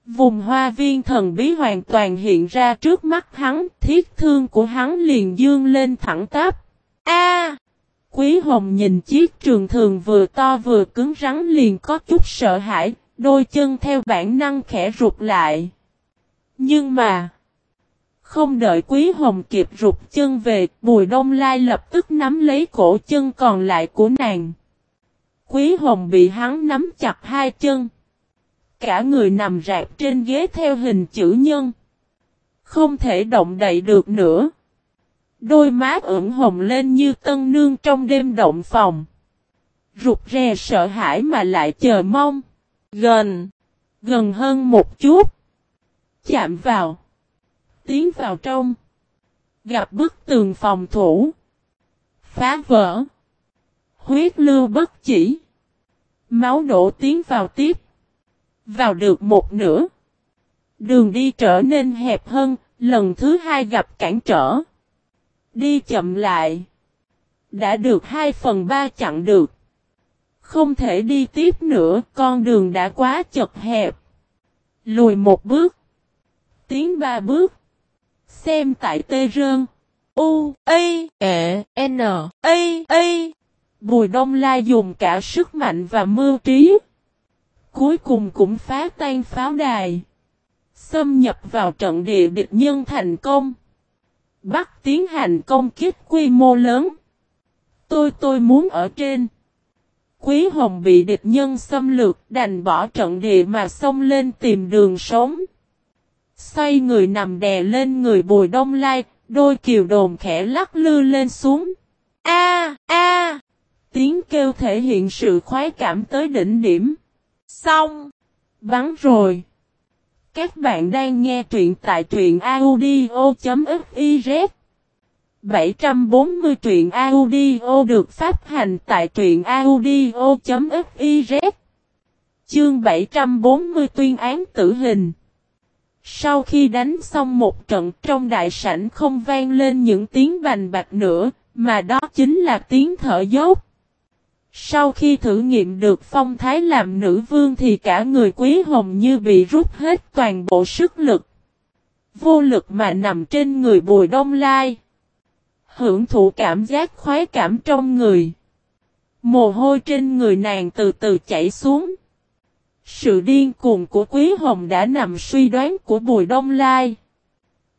Vùng hoa viên thần bí hoàn toàn hiện ra trước mắt hắn, thiết thương của hắn liền dương lên thẳng tắp. A! Quý Hồng nhìn chiếc trường thường vừa to vừa cứng rắn liền có chút sợ hãi, đôi chân theo bản năng khẽ rụt lại. Nhưng mà, không đợi Quý Hồng kịp rụt chân về, Bùi Đông Lai lập tức nắm lấy cổ chân còn lại của nàng. Quý Hồng bị hắn nắm chặt hai chân cả người nằm rạp trên ghế theo hình chữ nhân. Không thể động đậy được nữa. Đôi má ửng hồng lên như tân nương trong đêm động phòng. Rụt rè sợ hãi mà lại chờ mong. Gần. Gần hơn một chút. Chạm vào. Tiến vào trong. Gặp bức tường phòng thủ. Phá vỡ. Huyết lưu bất chỉ. Máu đổ tiến vào tiếp. Vào được một nửa. Đường đi trở nên hẹp hơn, lần thứ hai gặp cản trở. Đi chậm lại. Đã được hai phần ba chặn được. Không thể đi tiếp nữa, con đường đã quá chật hẹp. Lùi một bước. Tiến ba bước. Xem tại tê rơn. U, A, E, N, A, A. Bùi Đông Lai dùng cả sức mạnh và mưu trí. Cuối cùng cũng phá tan pháo đài. Xâm nhập vào trận địa địch nhân thành công. Bắt tiến hành công kích quy mô lớn. Tôi tôi muốn ở trên. Quý Hồng bị địch nhân xâm lược đành bỏ trận địa mà xông lên tìm đường sống. Xoay người nằm đè lên người bùi đông lai, đôi kiều đồn khẽ lắc lư lên xuống. A a Tiếng kêu thể hiện sự khoái cảm tới đỉnh điểm. Xong. bắn rồi. Các bạn đang nghe truyện tại truyện audio.fiz 740 truyện audio được phát hành tại truyện audio.fiz Chương 740 tuyên án tử hình Sau khi đánh xong một trận trong đại sảnh không vang lên những tiếng bành bạc nữa, mà đó chính là tiếng thở dốc. Sau khi thử nghiệm được phong thái làm nữ vương thì cả người quý hồng như bị rút hết toàn bộ sức lực. Vô lực mà nằm trên người bùi đông lai. Hưởng thụ cảm giác khoái cảm trong người. Mồ hôi trên người nàng từ từ chảy xuống. Sự điên cuồng của Quý Hồng đã nằm suy đoán của Bùi Đông Lai.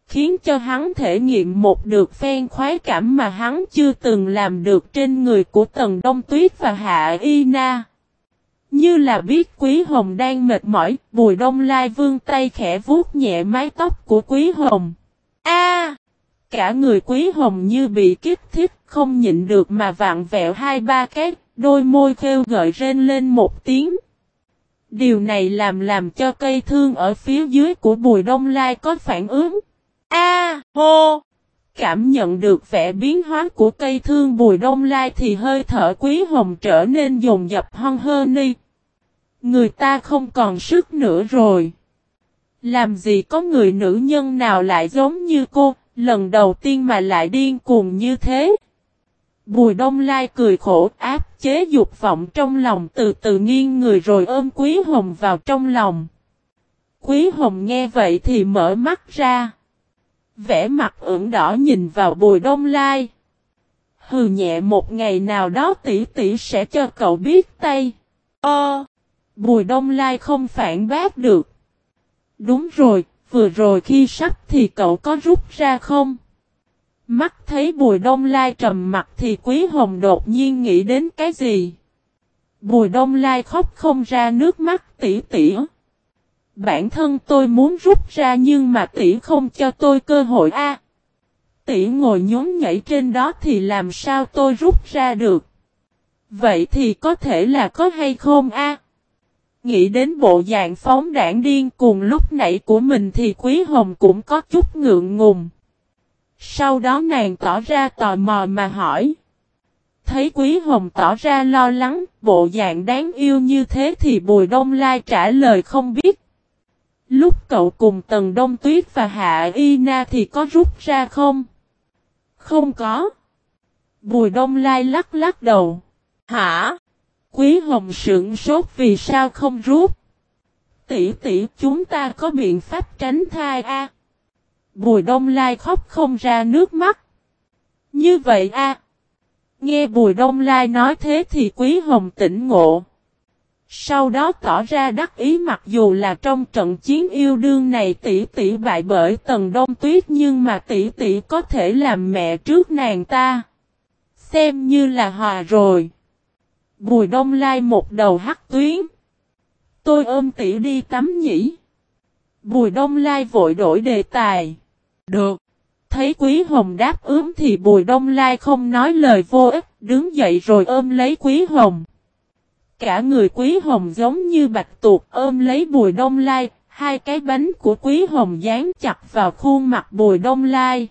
Khiến cho hắn thể nghiệm một được phen khoái cảm mà hắn chưa từng làm được trên người của Tần Đông Tuyết và Hạ Y Na. Như là biết Quý Hồng đang mệt mỏi, Bùi Đông Lai vương tay khẽ vuốt nhẹ mái tóc của Quý Hồng. A! cả người Quý Hồng như bị kích thích, không nhịn được mà vạn vẹo hai ba cái, đôi môi khêu gợi rên lên một tiếng. Điều này làm làm cho cây thương ở phía dưới của Bùi Đông Lai có phản ứng. A, hô! Cảm nhận được vẻ biến hóa của cây thương Bùi Đông Lai thì hơi thở Quý Hồng trở nên dồn dập hon hơ ni. Người ta không còn sức nữa rồi. Làm gì có người nữ nhân nào lại giống như cô, lần đầu tiên mà lại điên cuồng như thế. Bùi đông lai cười khổ áp chế dục vọng trong lòng từ từ nghiêng người rồi ôm Quý Hồng vào trong lòng. Quý Hồng nghe vậy thì mở mắt ra. Vẽ mặt ửng đỏ nhìn vào bùi đông lai. Hừ nhẹ một ngày nào đó tỷ tỷ sẽ cho cậu biết tay. Ơ! bùi đông lai không phản bác được. Đúng rồi, vừa rồi khi sắp thì cậu có rút ra không? Mắt thấy Bùi Đông Lai trầm mặt thì Quý Hồng đột nhiên nghĩ đến cái gì? Bùi Đông Lai khóc không ra nước mắt tỉ tỉa. Bản thân tôi muốn rút ra nhưng mà tỷ không cho tôi cơ hội a. tỷ ngồi nhún nhảy trên đó thì làm sao tôi rút ra được? Vậy thì có thể là có hay không a? Nghĩ đến bộ dạng phóng đảng điên cuồng lúc nãy của mình thì Quý Hồng cũng có chút ngượng ngùng. Sau đó nàng tỏ ra tò mò mà hỏi. Thấy Quý Hồng tỏ ra lo lắng, bộ dạng đáng yêu như thế thì Bùi Đông Lai trả lời không biết. Lúc cậu cùng Tần Đông Tuyết và Hạ Y Na thì có rút ra không? Không có. Bùi Đông Lai lắc lắc đầu. Hả? Quý Hồng sững sốt vì sao không rút? Tỷ tỷ, chúng ta có biện pháp tránh thai a? Bùi Đông Lai khóc không ra nước mắt. Như vậy a? Nghe Bùi Đông Lai nói thế thì Quý Hồng tỉnh ngộ. Sau đó tỏ ra đắc ý mặc dù là trong trận chiến yêu đương này tỷ tỷ bại bởi tầng đông tuyết nhưng mà tỷ tỷ có thể làm mẹ trước nàng ta. Xem như là hòa rồi. Bùi đông lai một đầu hắc tuyến. Tôi ôm tỷ đi tắm nhỉ. Bùi đông lai vội đổi đề tài. Được. Thấy quý hồng đáp ứng thì bùi đông lai không nói lời vô ích, đứng dậy rồi ôm lấy quý hồng. Cả người quý hồng giống như bạch tuột ôm lấy bùi đông lai, hai cái bánh của quý hồng dán chặt vào khuôn mặt bùi đông lai.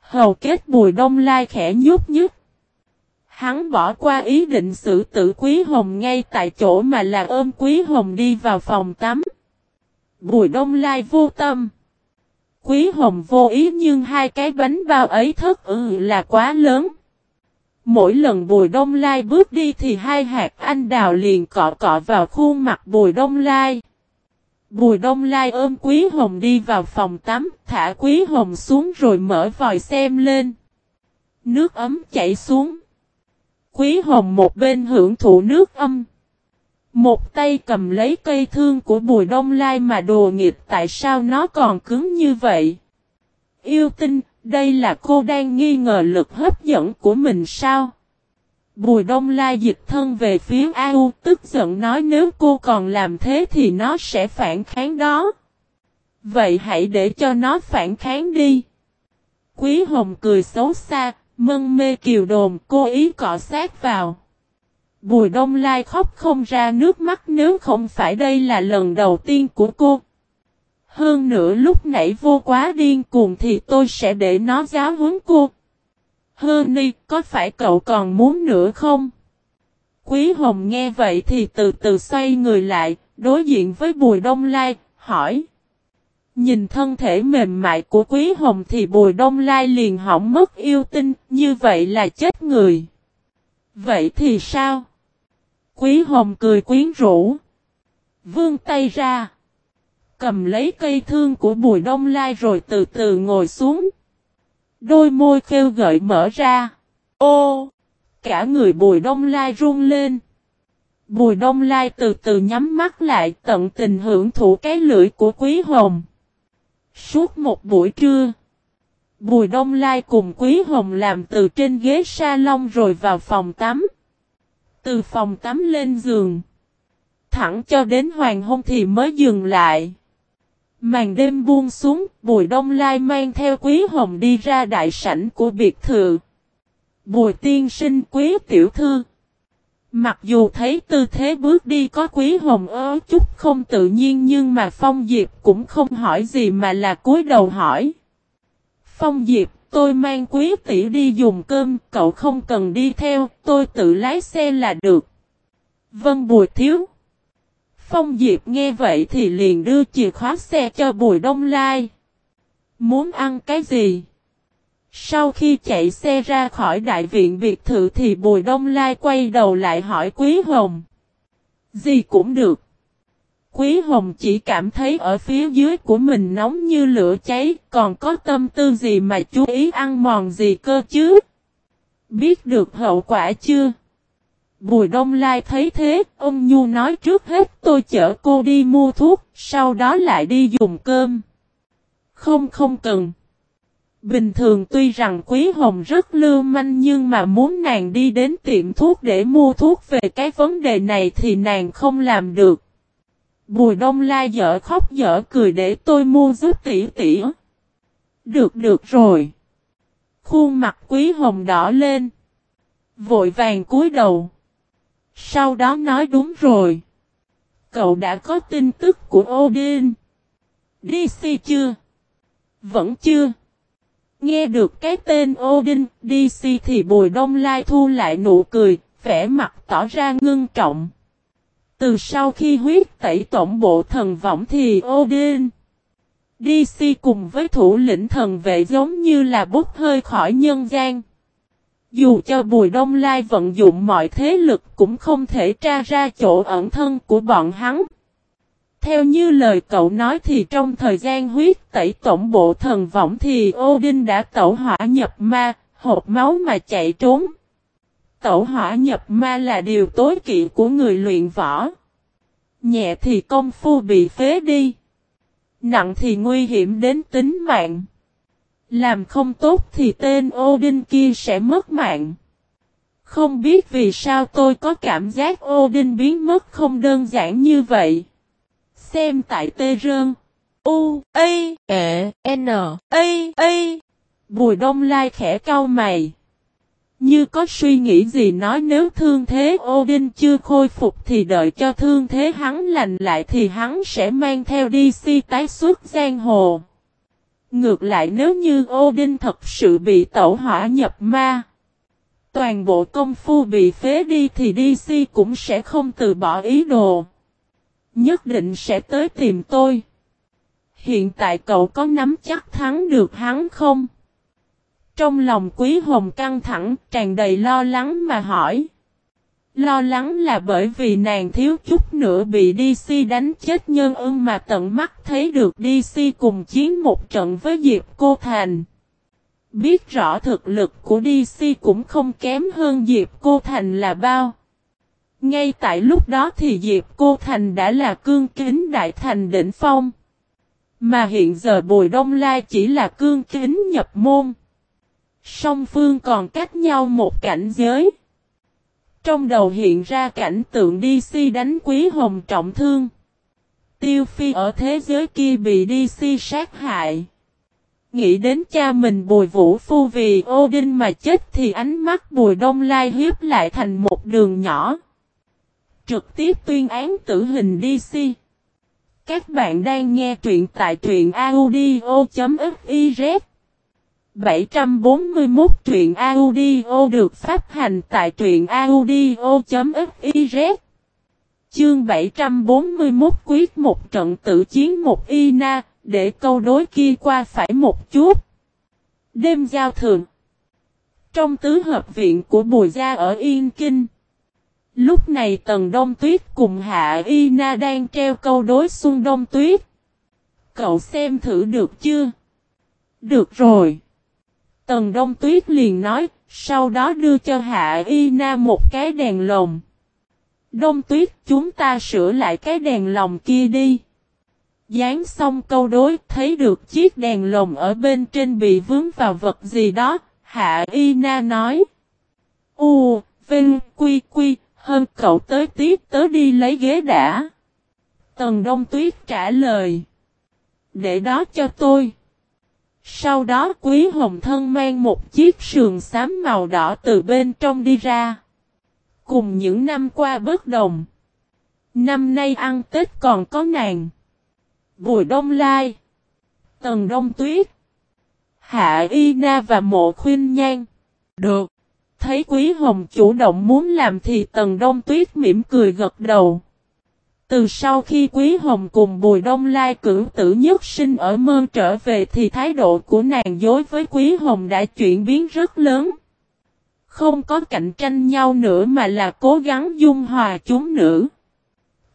Hầu kết bùi đông lai khẽ nhút nhút. Hắn bỏ qua ý định xử tử Quý Hồng ngay tại chỗ mà là ôm Quý Hồng đi vào phòng tắm. Bùi đông lai vô tâm. Quý Hồng vô ý nhưng hai cái bánh bao ấy thất ư là quá lớn. Mỗi lần Bùi Đông Lai bước đi thì hai hạt anh đào liền cọ cọ vào khuôn mặt Bùi Đông Lai. Bùi Đông Lai ôm Quý Hồng đi vào phòng tắm, thả Quý Hồng xuống rồi mở vòi xem lên. Nước ấm chảy xuống. Quý Hồng một bên hưởng thụ nước âm. Một tay cầm lấy cây thương của Bùi Đông Lai mà đồ nghịch tại sao nó còn cứng như vậy. Yêu tinh, đây là cô đang nghi ngờ lực hấp dẫn của mình sao? Bùi Đông Lai dịch thân về phía AU tức giận nói nếu cô còn làm thế thì nó sẽ phản kháng đó. Vậy hãy để cho nó phản kháng đi. Quý Hồng cười xấu xa, Mân mê kiều đồn cô ý cọ sát vào. Bùi đông lai khóc không ra nước mắt nếu không phải đây là lần đầu tiên của cô. Hơn nữa lúc nãy vô quá điên cuồng thì tôi sẽ để nó giáo huấn cô. Hơn ni, có phải cậu còn muốn nữa không? Quý Hồng nghe vậy thì từ từ xoay người lại, đối diện với Bùi Đông Lai, hỏi. Nhìn thân thể mềm mại của Quý Hồng thì Bùi Đông Lai liền hỏng mất yêu tinh, như vậy là chết người. Vậy thì sao? Quý Hồng cười quyến rũ. Vương tay ra. Cầm lấy cây thương của Bùi Đông Lai rồi từ từ ngồi xuống. Đôi môi khêu gợi mở ra. Ô! Cả người Bùi Đông Lai run lên. Bùi đông lai từ từ nhắm mắt lại, tận tình hưởng thụ cái lưỡi của quý hồng. Suốt một buổi trưa. Bùi đông lai cùng quý hồng làm từ trên ghế salon rồi vào phòng tắm. Từ phòng tắm lên giường. Thẳng cho đến hoàng hôn thì mới dừng lại. Màn đêm buông xuống, Bùi Đông Lai mang theo Quý Hồng đi ra đại sảnh của biệt thự. Bùi tiên sinh Quý Tiểu Thư Mặc dù thấy tư thế bước đi có Quý Hồng ớ chút không tự nhiên nhưng mà Phong Diệp cũng không hỏi gì mà là cúi đầu hỏi. Phong Diệp, tôi mang Quý Tỷ đi dùng cơm, cậu không cần đi theo, tôi tự lái xe là được. Vâng, Bùi Thiếu Phong Diệp nghe vậy thì liền đưa chìa khóa xe cho Bùi Đông Lai. Muốn ăn cái gì? Sau khi chạy xe ra khỏi đại viện biệt thự thì Bùi Đông Lai quay đầu lại hỏi Quý Hồng. Gì cũng được. Quý Hồng chỉ cảm thấy ở phía dưới của mình nóng như lửa cháy, còn có tâm tư gì mà chú ý ăn mòn gì cơ chứ? Biết được hậu quả chưa? Bùi Đông Lai thấy thế, ông Nhu nói trước hết tôi chở cô đi mua thuốc, sau đó lại đi dùng cơm. Không không cần. Bình thường tuy rằng Quý Hồng rất lưu manh nhưng mà muốn nàng đi đến tiệm thuốc để mua thuốc về cái vấn đề này thì nàng không làm được. Bùi Đông Lai dở khóc dở cười để tôi mua giúp tỷ tỷ. Được được rồi. Khuôn mặt Quý Hồng đỏ lên. Vội vàng cúi đầu. Sau đó nói đúng rồi. Cậu đã có tin tức của Odin. DC chưa? Vẫn chưa. Nghe được cái tên Odin, DC thì Bùi Đông Lai thu lại nụ cười, vẻ mặt tỏ ra ngưng trọng. Từ sau khi huyết tẩy tổng bộ thần võng thì Odin, DC cùng với thủ lĩnh thần vệ giống như là bút hơi khỏi nhân gian. Dù cho Bùi Đông Lai vận dụng mọi thế lực cũng không thể tra ra chỗ ẩn thân của bọn hắn. Theo như lời cậu nói thì trong thời gian huyết tẩy tổng bộ thần võng thì Odin đã tẩu hỏa nhập ma, hộp máu mà chạy trốn. Tẩu hỏa nhập ma là điều tối kỵ của người luyện võ. Nhẹ thì công phu bị phế đi. Nặng thì nguy hiểm đến tính mạng. Làm không tốt thì tên Odin kia sẽ mất mạng. Không biết vì sao tôi có cảm giác Odin biến mất không đơn giản như vậy. Xem tại tê rơn. U, A, E, N, A, A. Bùi đông lai khẽ cau mày. Như có suy nghĩ gì nói nếu thương thế Odin chưa khôi phục thì đợi cho thương thế hắn lành lại thì hắn sẽ mang theo DC tái xuất giang hồ. Ngược lại nếu như Odin thật sự bị tẩu hỏa nhập ma. Toàn bộ công phu bị phế đi thì DC cũng sẽ không từ bỏ ý đồ. Nhất định sẽ tới tìm tôi. Hiện tại cậu có nắm chắc thắng được hắn không? Trong lòng quý hồng căng thẳng, tràn đầy lo lắng mà hỏi. Lo lắng là bởi vì nàng thiếu chút nữa bị DC đánh chết nhân ưng mà tận mắt thấy được DC cùng chiến một trận với Diệp Cô Thành. Biết rõ thực lực của DC cũng không kém hơn Diệp Cô Thành là bao. Ngay tại lúc đó thì Diệp Cô Thành đã là cương kính đại thành đỉnh phong. Mà hiện giờ Bùi Đông Lai chỉ là cương kính nhập môn. Song phương còn cách nhau một cảnh giới. Trong đầu hiện ra cảnh tượng DC đánh Quý Hồng trọng thương. Tiêu Phi ở thế giới kia bị DC sát hại. Nghĩ đến cha mình Bùi Vũ Phu vì Odin mà chết thì ánh mắt Bùi Đông Lai hiếp lại thành một đường nhỏ. Trực tiếp tuyên án tử hình DC. Các bạn đang nghe truyện tại truyện audio.fif 741 truyện audio được phát hành tại truyện audio.fiz Chương 741 quyết một trận tự chiến một Ina, để câu đối kia qua phải một chút. Đêm giao thường Trong tứ hợp viện của Bùi Gia ở Yên Kinh Lúc này Tần Đông Tuyết cùng Hạ Ina đang treo câu đối xuân Đông Tuyết. Cậu xem thử được chưa? Được rồi. Tần Đông Tuyết liền nói, sau đó đưa cho Hạ Y Na một cái đèn lồng. Đông tuyết chúng ta sửa lại cái đèn lồng kia đi. Dán xong câu đối thấy được chiếc đèn lồng ở bên trên bị vướng vào vật gì đó. Hạ Y Na nói. U, Vinh, Quy, Quy, hơn cậu tới tiếp tớ đi lấy ghế đã. Tần Đông Tuyết trả lời. Để đó cho tôi. Sau đó Quý Hồng Thân mang một chiếc sườn xám màu đỏ từ bên trong đi ra. Cùng những năm qua bất đồng. Năm nay ăn Tết còn có nàng. Bùi Đông Lai. Tần Đông Tuyết. Hạ Y Na và Mộ Khuyên Nhan. Được. Thấy Quý Hồng chủ động muốn làm thì Tần Đông Tuyết mỉm cười gật đầu. Từ sau khi Quý Hồng cùng Bùi Đông Lai cử tử nhất sinh ở mơ trở về thì thái độ của nàng dối với Quý Hồng đã chuyển biến rất lớn. Không có cạnh tranh nhau nữa mà là cố gắng dung hòa chúng nữ.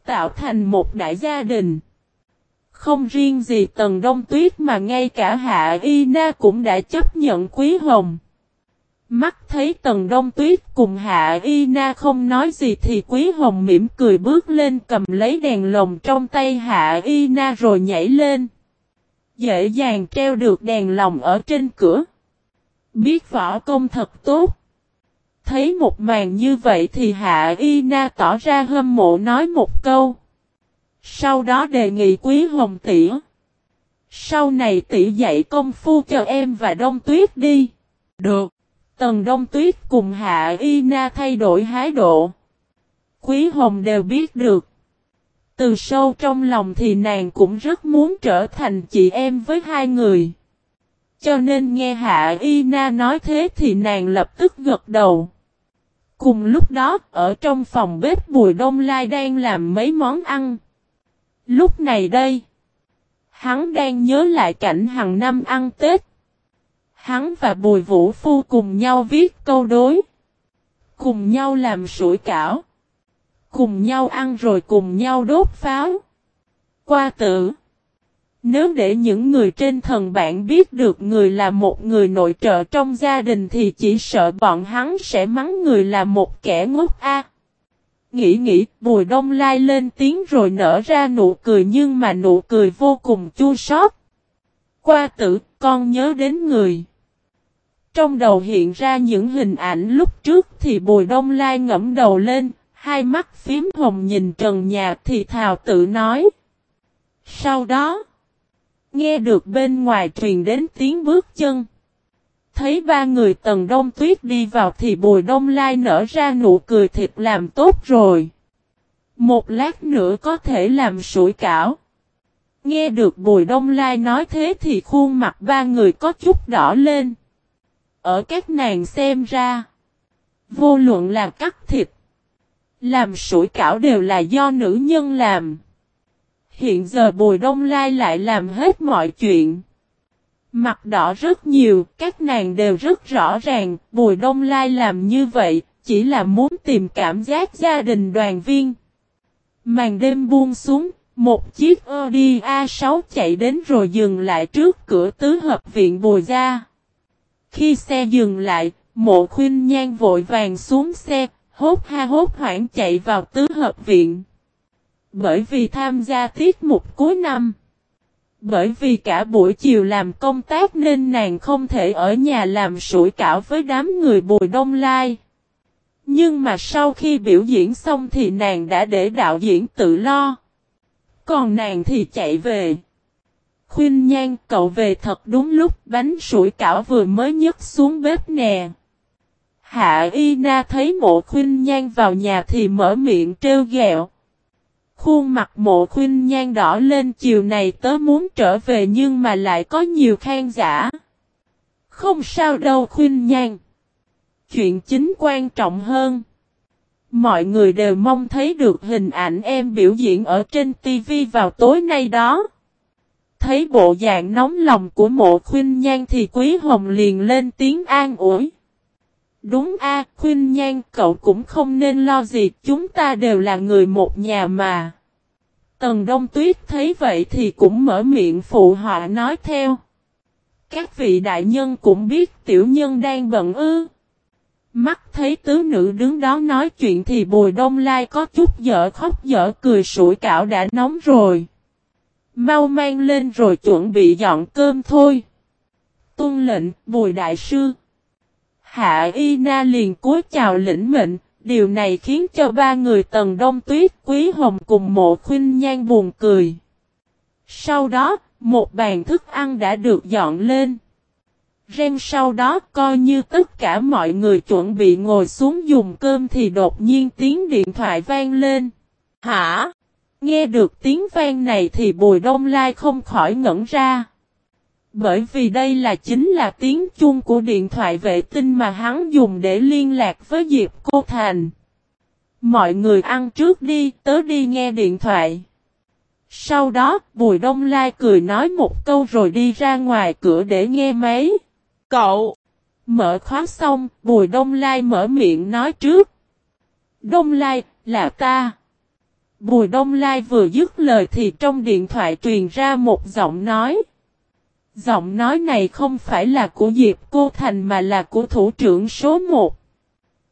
Tạo thành một đại gia đình. Không riêng gì Tần Đông Tuyết mà ngay cả Hạ Y Na cũng đã chấp nhận Quý Hồng. Mắt thấy Tần Đông Tuyết cùng Hạ Y Na không nói gì thì Quý Hồng mỉm cười bước lên cầm lấy đèn lồng trong tay Hạ Y Na rồi nhảy lên. Dễ dàng treo được đèn lồng ở trên cửa. Biết võ công thật tốt. Thấy một màn như vậy thì Hạ Y Na tỏ ra hâm mộ nói một câu. Sau đó đề nghị Quý Hồng tỉa. Sau này tỷ dạy công phu cho em và Đông Tuyết đi. Được. Tần Đông Tuyết cùng Hạ Y Na thay đổi hái độ. Quý Hồng đều biết được. Từ sâu trong lòng thì nàng cũng rất muốn trở thành chị em với hai người. Cho nên nghe Hạ Y Na nói thế thì nàng lập tức gật đầu. Cùng lúc đó, ở trong phòng bếp Bùi Đông Lai đang làm mấy món ăn. Lúc này đây, hắn đang nhớ lại cảnh hàng năm ăn Tết. Hắn và Bùi Vũ Phu cùng nhau viết câu đối. Cùng nhau làm sủi cảo. Cùng nhau ăn rồi cùng nhau đốt pháo. Qua tử. Nếu để những người trên thần bạn biết được người là một người nội trợ trong gia đình thì chỉ sợ bọn hắn sẽ mắng người là một kẻ ngốc a. Nghĩ nghĩ, Bùi Đông Lai lên tiếng rồi nở ra nụ cười nhưng mà nụ cười vô cùng chua xót. Qua tử, con nhớ đến người. Trong đầu hiện ra những hình ảnh lúc trước thì Bùi Đông Lai ngẫm đầu lên, hai mắt phím hồng nhìn trần nhà thì thào tự nói. Sau đó, nghe được bên ngoài truyền đến tiếng bước chân. Thấy ba người tầng đông tuyết đi vào thì Bùi Đông Lai nở ra nụ cười thịt làm tốt rồi. Một lát nữa có thể làm sủi cảo. Nghe được Bùi Đông Lai nói thế thì khuôn mặt ba người có chút đỏ lên. Ở các nàng xem ra, vô luận là cắt thịt, làm sủi cảo đều là do nữ nhân làm. Hiện giờ Bùi Đông Lai lại làm hết mọi chuyện. Mặt đỏ rất nhiều, các nàng đều rất rõ ràng, Bùi Đông Lai làm như vậy, chỉ là muốn tìm cảm giác gia đình đoàn viên. Màn đêm buông xuống, một chiếc Audi A6 chạy đến rồi dừng lại trước cửa tứ hợp viện Bùi Gia. Khi xe dừng lại, mộ khuyên nhan vội vàng xuống xe, hốt ha hốt hoảng chạy vào tứ hợp viện. Bởi vì tham gia tiết mục cuối năm. Bởi vì cả buổi chiều làm công tác nên nàng không thể ở nhà làm sủi cảo với đám người bùi đông lai. Nhưng mà sau khi biểu diễn xong thì nàng đã để đạo diễn tự lo. Còn nàng thì chạy về. Khuyên nhan, cậu về thật đúng lúc, bánh sủi cảo vừa mới nhấc xuống bếp nè. Hạ Y Na thấy mộ khuyên nhan vào nhà thì mở miệng trêu ghẹo. Khuôn mặt mộ khuyên nhan đỏ lên, chiều này tớ muốn trở về nhưng mà lại có nhiều khen giả. Không sao đâu khuyên nhan. Chuyện chính quan trọng hơn. Mọi người đều mong thấy được hình ảnh em biểu diễn ở trên TV vào tối nay đó. Thấy bộ dạng nóng lòng của mộ khuyên nhan thì quý hồng liền lên tiếng an ủi. Đúng a khuyên nhan, cậu cũng không nên lo gì, chúng ta đều là người một nhà mà. Tần Đông Tuyết thấy vậy thì cũng mở miệng phụ họa nói theo. Các vị đại nhân cũng biết tiểu nhân đang bận ư. Mắt thấy tứ nữ đứng đó nói chuyện thì Bùi Đông Lai có chút dở khóc dở cười sủi cảo đã nóng rồi. Mau mang lên rồi chuẩn bị dọn cơm thôi. Tuân lệnh, Bùi Đại Sư. Hạ Y Na liền cúi chào lĩnh mệnh, điều này khiến cho ba người Tần Đông Tuyết Quý Hồng cùng mộ khuyên nhan buồn cười. Sau đó, một bàn thức ăn đã được dọn lên. Ren sau đó coi như tất cả mọi người chuẩn bị ngồi xuống dùng cơm thì đột nhiên tiếng điện thoại vang lên. Hả? Nghe được tiếng vang này thì Bùi Đông Lai không khỏi ngẩn ra. Bởi vì đây là chính là tiếng chuông của điện thoại vệ tinh mà hắn dùng để liên lạc với Diệp Cô Thành. Mọi người ăn trước đi, tớ đi nghe điện thoại. Sau đó, Bùi Đông Lai cười nói một câu rồi đi ra ngoài cửa để nghe máy. Cậu! Mở khóa xong, Bùi Đông Lai mở miệng nói trước. Đông Lai, là ta. Bùi Đông Lai vừa dứt lời thì trong điện thoại truyền ra một giọng nói. Giọng nói này không phải là của Diệp Cô Thành mà là của thủ trưởng số 1.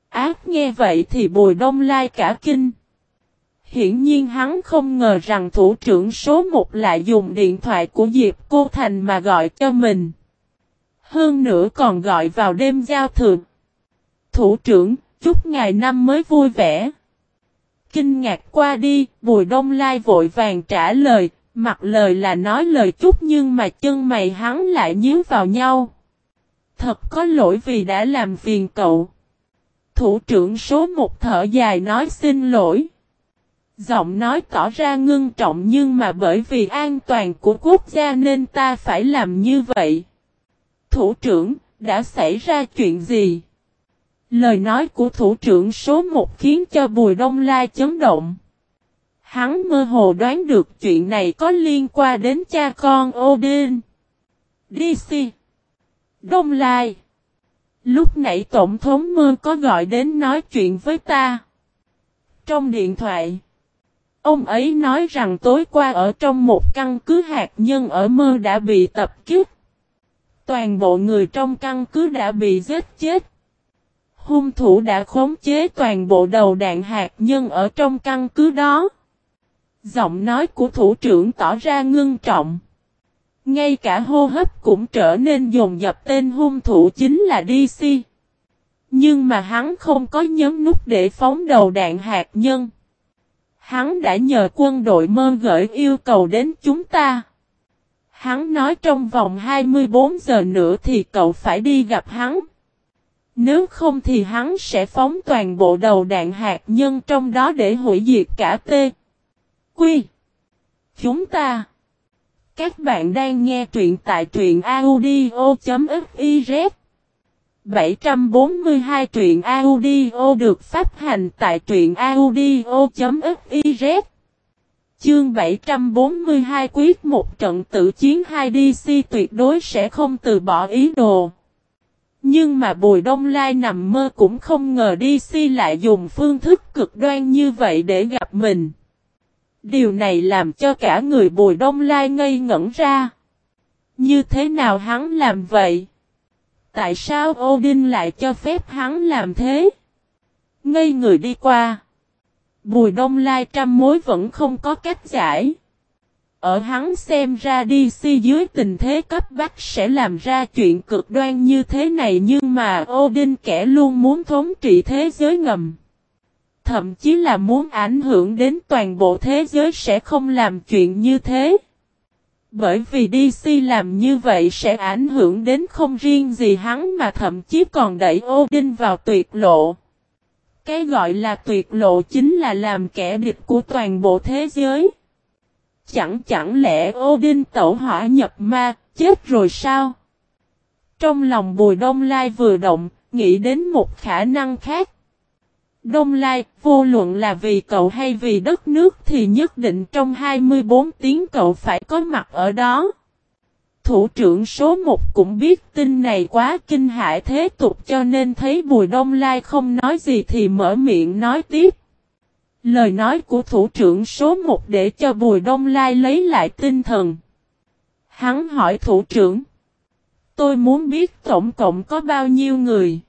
Ác nghe vậy thì Bùi Đông Lai cả kinh. Hiển nhiên hắn không ngờ rằng thủ trưởng số 1 lại dùng điện thoại của Diệp Cô Thành mà gọi cho mình. Hơn nữa còn gọi vào đêm giao thừa. Thủ trưởng, chúc ngày năm mới vui vẻ. Kinh ngạc qua đi, Bùi Đông Lai vội vàng trả lời, mặt lời là nói lời chút nhưng mà chân mày hắn lại nhíu vào nhau. Thật có lỗi vì đã làm phiền cậu. Thủ trưởng số một thở dài nói xin lỗi. Giọng nói tỏ ra ngưng trọng nhưng mà bởi vì an toàn của quốc gia nên ta phải làm như vậy. Thủ trưởng, đã xảy ra chuyện gì? Lời nói của thủ trưởng số 1 khiến cho Bùi Đông Lai chấn động. Hắn mơ hồ đoán được chuyện này có liên quan đến cha con Odin. DC. Đông Lai. Lúc nãy Tổng thống mơ có gọi đến nói chuyện với ta. Trong điện thoại. Ông ấy nói rằng tối qua ở trong một căn cứ hạt nhân ở mơ đã bị tập kích. Toàn bộ người trong căn cứ đã bị giết chết. Hung thủ đã khống chế toàn bộ đầu đạn hạt nhân ở trong căn cứ đó. Giọng nói của thủ trưởng tỏ ra ngưng trọng. Ngay cả hô hấp cũng trở nên dồn dập, tên hung thủ chính là DC. Nhưng mà hắn không có nhấn nút để phóng đầu đạn hạt nhân. Hắn đã nhờ quân đội mơ gửi yêu cầu đến chúng ta. Hắn nói trong vòng 24 giờ nữa thì cậu phải đi gặp hắn. Nếu không thì hắn sẽ phóng toàn bộ đầu đạn hạt nhân trong đó để hủy diệt cả T. Quy. Chúng ta. Các bạn đang nghe truyện tại truyện audio.fiz 742 truyện audio được phát hành tại truyện audio.fiz Chương 742 quyết một trận tự chiến 2DC tuyệt đối sẽ không từ bỏ ý đồ. Nhưng mà Bùi Đông Lai nằm mơ cũng không ngờ DC lại dùng phương thức cực đoan như vậy để gặp mình. Điều này làm cho cả người Bùi Đông Lai ngây ngẩn ra. Như thế nào hắn làm vậy? Tại sao Odin lại cho phép hắn làm thế? Ngây người đi qua. Bùi Đông Lai trăm mối vẫn không có cách giải. Ở hắn xem ra DC dưới tình thế cấp bách sẽ làm ra chuyện cực đoan như thế này nhưng mà Odin kẻ luôn muốn thống trị thế giới ngầm. Thậm chí là muốn ảnh hưởng đến toàn bộ thế giới sẽ không làm chuyện như thế. Bởi vì DC làm như vậy sẽ ảnh hưởng đến không riêng gì hắn mà thậm chí còn đẩy Odin vào tuyệt lộ. Cái gọi là tuyệt lộ chính là làm kẻ địch của toàn bộ thế giới. Chẳng chẳng lẽ Odin tẩu hỏa nhập ma, chết rồi sao? Trong lòng Bùi Đông Lai vừa động, nghĩ đến một khả năng khác. Đông Lai, vô luận là vì cậu hay vì đất nước thì nhất định trong 24 tiếng cậu phải có mặt ở đó. Thủ trưởng số 1 cũng biết tin này quá kinh hại thế tục cho nên thấy Bùi Đông Lai không nói gì thì mở miệng nói tiếp. Lời nói của thủ trưởng số 1 để cho Bùi Đông Lai lấy lại tinh thần. Hắn hỏi thủ trưởng. Tôi muốn biết tổng cộng có bao nhiêu người.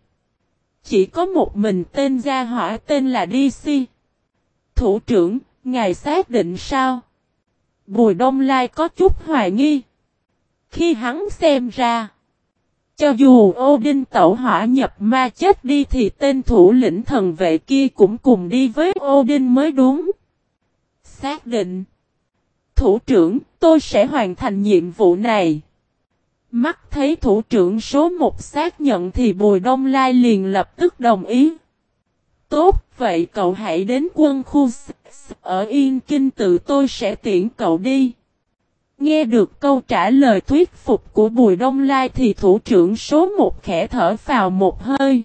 chỉ có một mình tên gia hỏa tên là DC. Thủ trưởng, ngài xác định sao? Bùi Đông Lai có chút hoài nghi. Khi hắn xem ra, cho dù Odin tẩu hỏa nhập ma chết đi thì tên thủ lĩnh thần vệ kia cũng cùng đi với Odin mới đúng. Xác định. Thủ trưởng, tôi sẽ hoàn thành nhiệm vụ này. Mắt thấy thủ trưởng số 1 xác nhận thì Bùi Đông Lai liền lập tức đồng ý. Tốt, vậy cậu hãy đến quân khu ở Yên Kinh tự tôi sẽ tiễn cậu đi. Nghe được câu trả lời thuyết phục của Bùi Đông Lai thì thủ trưởng số 1 khẽ thở vào một hơi.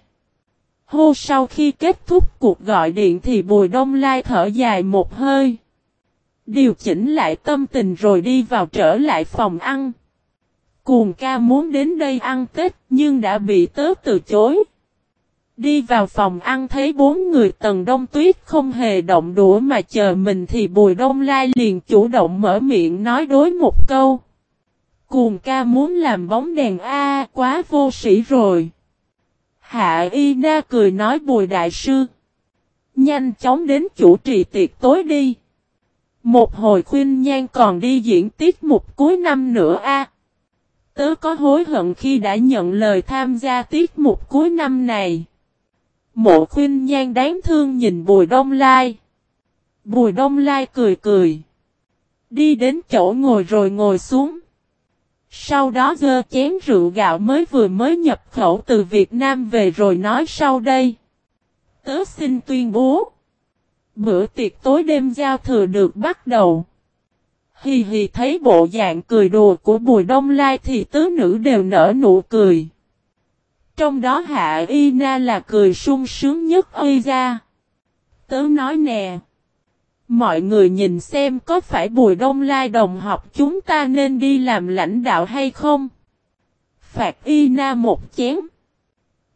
Hô sau khi kết thúc cuộc gọi điện thì Bùi Đông Lai thở dài một hơi. Điều chỉnh lại tâm tình rồi đi vào trở lại phòng ăn. Cuồng ca muốn đến đây ăn Tết nhưng đã bị tớ từ chối. Đi vào phòng ăn thấy bốn người tầng đông tuyết không hề động đũa mà chờ mình thì bùi đông lai liền chủ động mở miệng nói đối một câu. Cuồng ca muốn làm bóng đèn a, quá vô sĩ rồi. Hạ y na cười nói bùi đại sư. Nhanh chóng đến chủ trì tiệc tối đi. Một hồi khuyên nhan còn đi diễn tiết mục cuối năm nữa a. Tớ có hối hận khi đã nhận lời tham gia tiết mục cuối năm này. Mộ khuyên nhan đáng thương nhìn Bùi Đông Lai. Bùi Đông Lai cười cười. Đi đến chỗ ngồi rồi ngồi xuống. Sau đó dơ chén rượu gạo mới vừa mới nhập khẩu từ Việt Nam về rồi nói sau đây. Tớ xin tuyên bố. Bữa tiệc tối đêm giao thừa được bắt đầu. Hì hì thấy bộ dạng cười đùa của Bùi Đông Lai thì tứ nữ đều nở nụ cười. Trong đó Hạ Y Na là cười sung sướng nhất ơi ra. Tớ nói nè. Mọi người nhìn xem có phải Bùi Đông Lai đồng học chúng ta nên đi làm lãnh đạo hay không? Phạt Y Na một chén.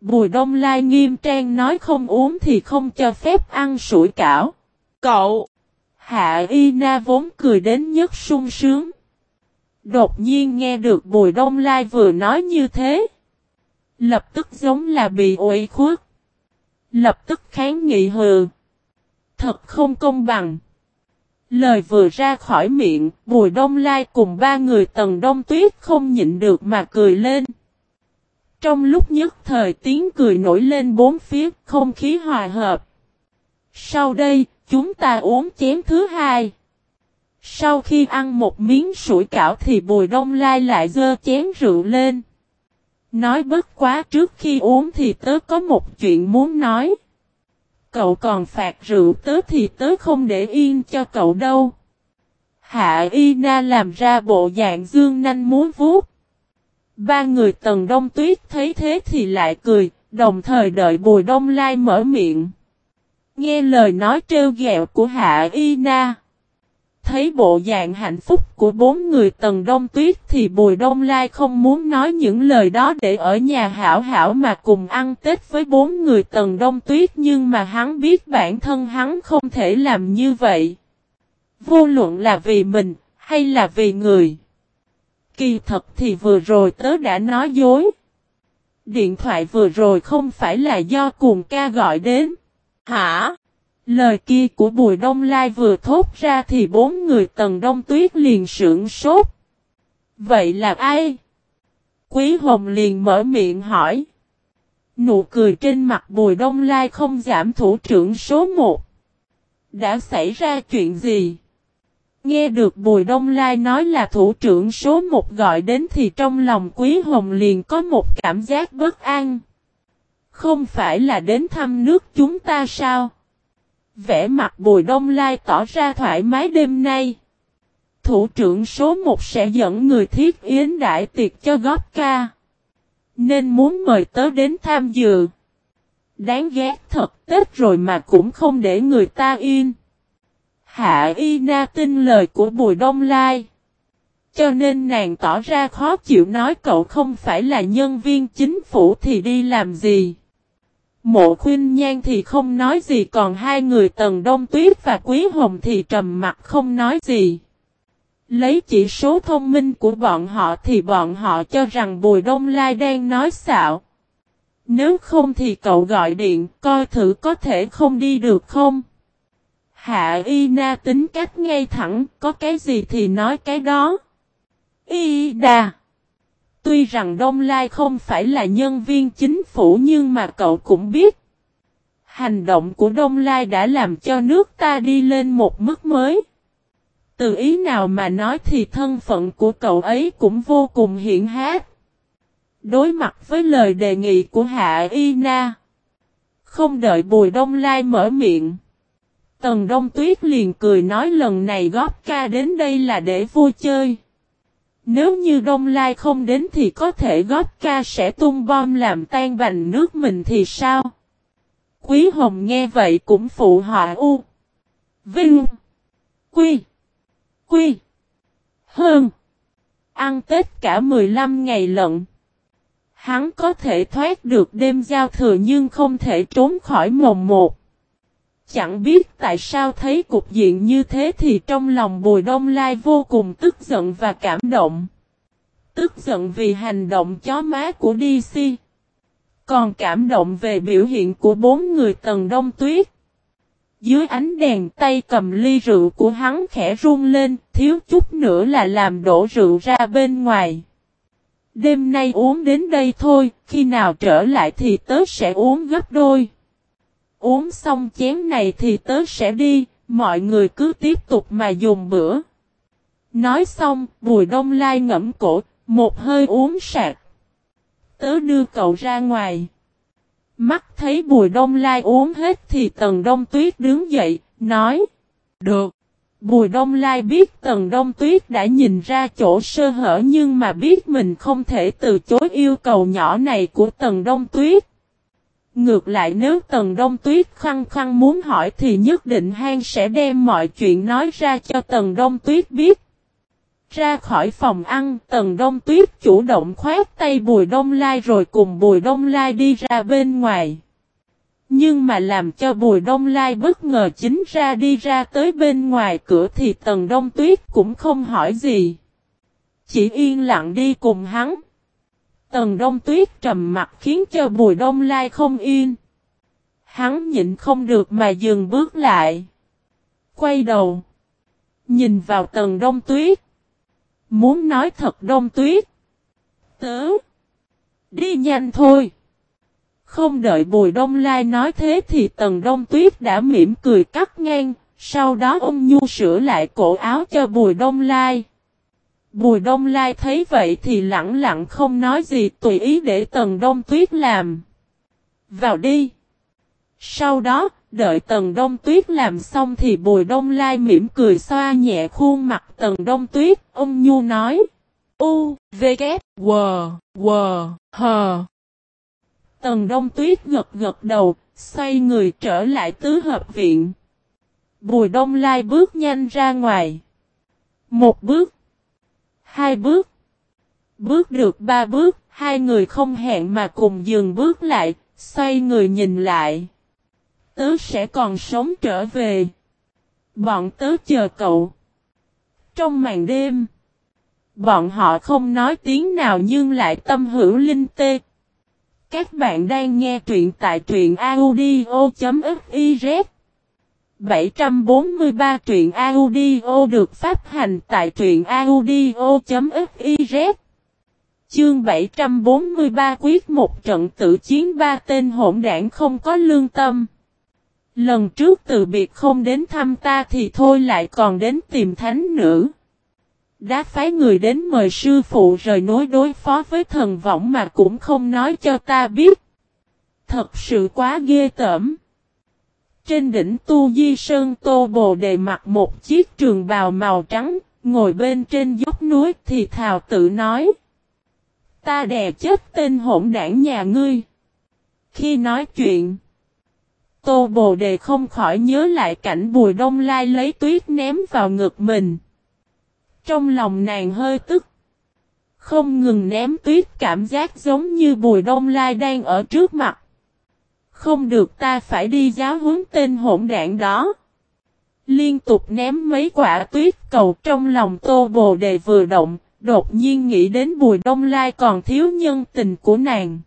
Bùi Đông Lai nghiêm trang nói không uống thì không cho phép ăn sủi cảo. Cậu! Hạ Y Na vốn cười đến nhất sung sướng. Đột nhiên nghe được Bùi Đông Lai vừa nói như thế. Lập tức giống là bị ủy khuất. Lập tức kháng nghị hừ. Thật không công bằng. Lời vừa ra khỏi miệng, Bùi Đông Lai cùng ba người tầng đông tuyết không nhịn được mà cười lên. Trong lúc nhất thời tiếng cười nổi lên bốn phía, không khí hòa hợp. Sau đây, chúng ta uống chén thứ hai. Sau khi ăn một miếng sủi cảo thì Bùi Đông Lai lại dơ chén rượu lên. Nói bất quá trước khi uống thì tớ có một chuyện muốn nói. Cậu còn phạt rượu tớ thì tớ không để yên cho cậu đâu. Hạ Y Na làm ra bộ dạng dương nanh muốn vuốt. Ba người tầng đông tuyết thấy thế thì lại cười, đồng thời đợi Bùi Đông Lai mở miệng. Nghe lời nói trêu ghẹo của Hạ Y Na. Thấy bộ dạng hạnh phúc của bốn người tầng đông tuyết thì Bùi Đông Lai không muốn nói những lời đó để ở nhà hảo hảo mà cùng ăn Tết với bốn người tầng đông tuyết, nhưng mà hắn biết bản thân hắn không thể làm như vậy. Vô luận là vì mình hay là vì người. Kỳ thật thì vừa rồi tớ đã nói dối. Điện thoại vừa rồi không phải là do cuồng ca gọi đến. Hả? Lời kia của Bùi Đông Lai vừa thốt ra thì bốn người tầng đông tuyết liền sưởng sốt. Vậy là ai? Quý Hồng liền mở miệng hỏi. Nụ cười trên mặt Bùi Đông Lai không giảm thủ trưởng số 1. Đã xảy ra chuyện gì? Nghe được Bùi Đông Lai nói là thủ trưởng số 1 gọi đến thì trong lòng Quý Hồng liền có một cảm giác bất an. Không phải là đến thăm nước chúng ta sao? Vẽ mặt Bùi Đông Lai tỏ ra thoải mái đêm nay. Thủ trưởng số 1 sẽ dẫn người thiết yến đại tiệc cho góp ca. Nên muốn mời tớ đến tham dự. Đáng ghét thật, Tết rồi mà cũng không để người ta yên. Hạ Y Na tin lời của Bùi Đông Lai. Cho nên nàng tỏ ra khó chịu nói cậu không phải là nhân viên chính phủ thì đi làm gì. Mộ khuyên nhan thì không nói gì còn hai người tần đông tuyết và quý hồng thì trầm mặt không nói gì. Lấy chỉ số thông minh của bọn họ thì bọn họ cho rằng Bùi Đông Lai đang nói xạo. Nếu không thì cậu gọi điện coi thử có thể không đi được không? Hạ Y Na tính cách ngay thẳng, có cái gì thì nói cái đó. Y Đà Tuy rằng Đông Lai không phải là nhân viên chính phủ nhưng mà cậu cũng biết. Hành động của Đông Lai đã làm cho nước ta đi lên một mức mới. Từ ý nào mà nói thì thân phận của cậu ấy cũng vô cùng hiện hát. Đối mặt với lời đề nghị của Hạ Y Na. Không đợi Bùi Đông Lai mở miệng. Tần Đông Tuyết liền cười nói lần này góp ca đến đây là để vui chơi. Nếu như Đông Lai không đến thì có thể góp ca sẽ tung bom làm tan bành nước mình thì sao? Quý Hồng nghe vậy cũng phụ họa u. Vinh. Quy. Quy. Hơn. Ăn Tết cả 15 ngày lận. Hắn có thể thoát được đêm giao thừa nhưng không thể trốn khỏi mồng một. Chẳng biết tại sao thấy cục diện như thế thì trong lòng Bùi Đông Lai vô cùng tức giận và cảm động. Tức giận vì hành động chó má của DC. Còn cảm động về biểu hiện của bốn người tầng đông tuyết. Dưới ánh đèn tay cầm ly rượu của hắn khẽ run lên, thiếu chút nữa là làm đổ rượu ra bên ngoài. Đêm nay uống đến đây thôi, khi nào trở lại thì tớ sẽ uống gấp đôi. Uống xong chén này thì tớ sẽ đi, mọi người cứ tiếp tục mà dùng bữa. Nói xong, Bùi Đông Lai ngẫm cổ, một hơi uống sạc. Tớ đưa cậu ra ngoài. Mắt thấy Bùi Đông Lai uống hết thì Tần Đông Tuyết đứng dậy, nói. Được. Bùi Đông Lai biết Tần Đông Tuyết đã nhìn ra chỗ sơ hở nhưng mà biết mình không thể từ chối yêu cầu nhỏ này của Tần Đông Tuyết. Ngược lại nếu Tần Đông Tuyết khăng khăng muốn hỏi thì nhất định hang sẽ đem mọi chuyện nói ra cho Tần Đông Tuyết biết. Ra khỏi phòng ăn, Tần Đông Tuyết chủ động khoát tay Bùi Đông Lai rồi cùng Bùi Đông Lai đi ra bên ngoài. Nhưng mà làm cho Bùi Đông Lai bất ngờ chính ra đi ra tới bên ngoài cửa thì Tần Đông Tuyết cũng không hỏi gì. Chỉ yên lặng đi cùng hắn. Tần Đông Tuyết trầm mặt khiến cho Bùi Đông Lai không yên. Hắn nhịn không được mà dừng bước lại. Quay đầu. Nhìn vào Tần Đông Tuyết. Muốn nói thật Đông Tuyết. Tớ. Đi nhanh thôi. Không đợi Bùi Đông Lai nói thế thì Tần Đông Tuyết đã mỉm cười cắt ngang. Sau đó ông Nhu sửa lại cổ áo cho Bùi Đông Lai. Bùi Đông Lai thấy vậy thì lặng lặng không nói gì tùy ý để Tần Đông Tuyết làm. Vào đi. Sau đó, đợi Tần Đông Tuyết làm xong thì Bùi Đông Lai mỉm cười xoa nhẹ khuôn mặt Tần Đông Tuyết, ông Nhu nói. U, V, K, W, W, H. Tần Đông Tuyết gật gật đầu, xoay người trở lại tứ hợp viện. Bùi Đông Lai bước nhanh ra ngoài. Một bước. Hai bước. Bước được ba bước, hai người không hẹn mà cùng dừng bước lại, xoay người nhìn lại. Tớ sẽ còn sống trở về. Bọn tớ chờ cậu. Trong màn đêm, bọn họ không nói tiếng nào nhưng lại tâm hữu linh tê. Các bạn đang nghe truyện tại truyện audio.fif 743 truyện audio được phát hành tại truyện audio.fiz Chương 743 quyết một trận tự chiến ba tên hỗn đảng không có lương tâm. Lần trước từ biệt không đến thăm ta thì thôi lại còn đến tìm thánh nữ. Đã phái người đến mời sư phụ rời nối đối phó với thần võng mà cũng không nói cho ta biết. Thật sự quá ghê tởm. Trên đỉnh Tu Di Sơn Tô Bồ đề mặc một chiếc trường bào màu trắng, ngồi bên trên dốc núi thì thào tự nói. Ta đè chết tên hỗn đảng nhà ngươi. Khi nói chuyện, Tô Bồ đề không khỏi nhớ lại cảnh Bùi Đông Lai lấy tuyết ném vào ngực mình. Trong lòng nàng hơi tức. Không ngừng ném tuyết cảm giác giống như Bùi Đông Lai đang ở trước mặt. Không được ta phải đi giáo huấn tên hỗn đạn đó. Liên tục ném mấy quả tuyết cầu trong lòng tô bồ đề vừa động, đột nhiên nghĩ đến bùi đông lai còn thiếu nhân tình của nàng.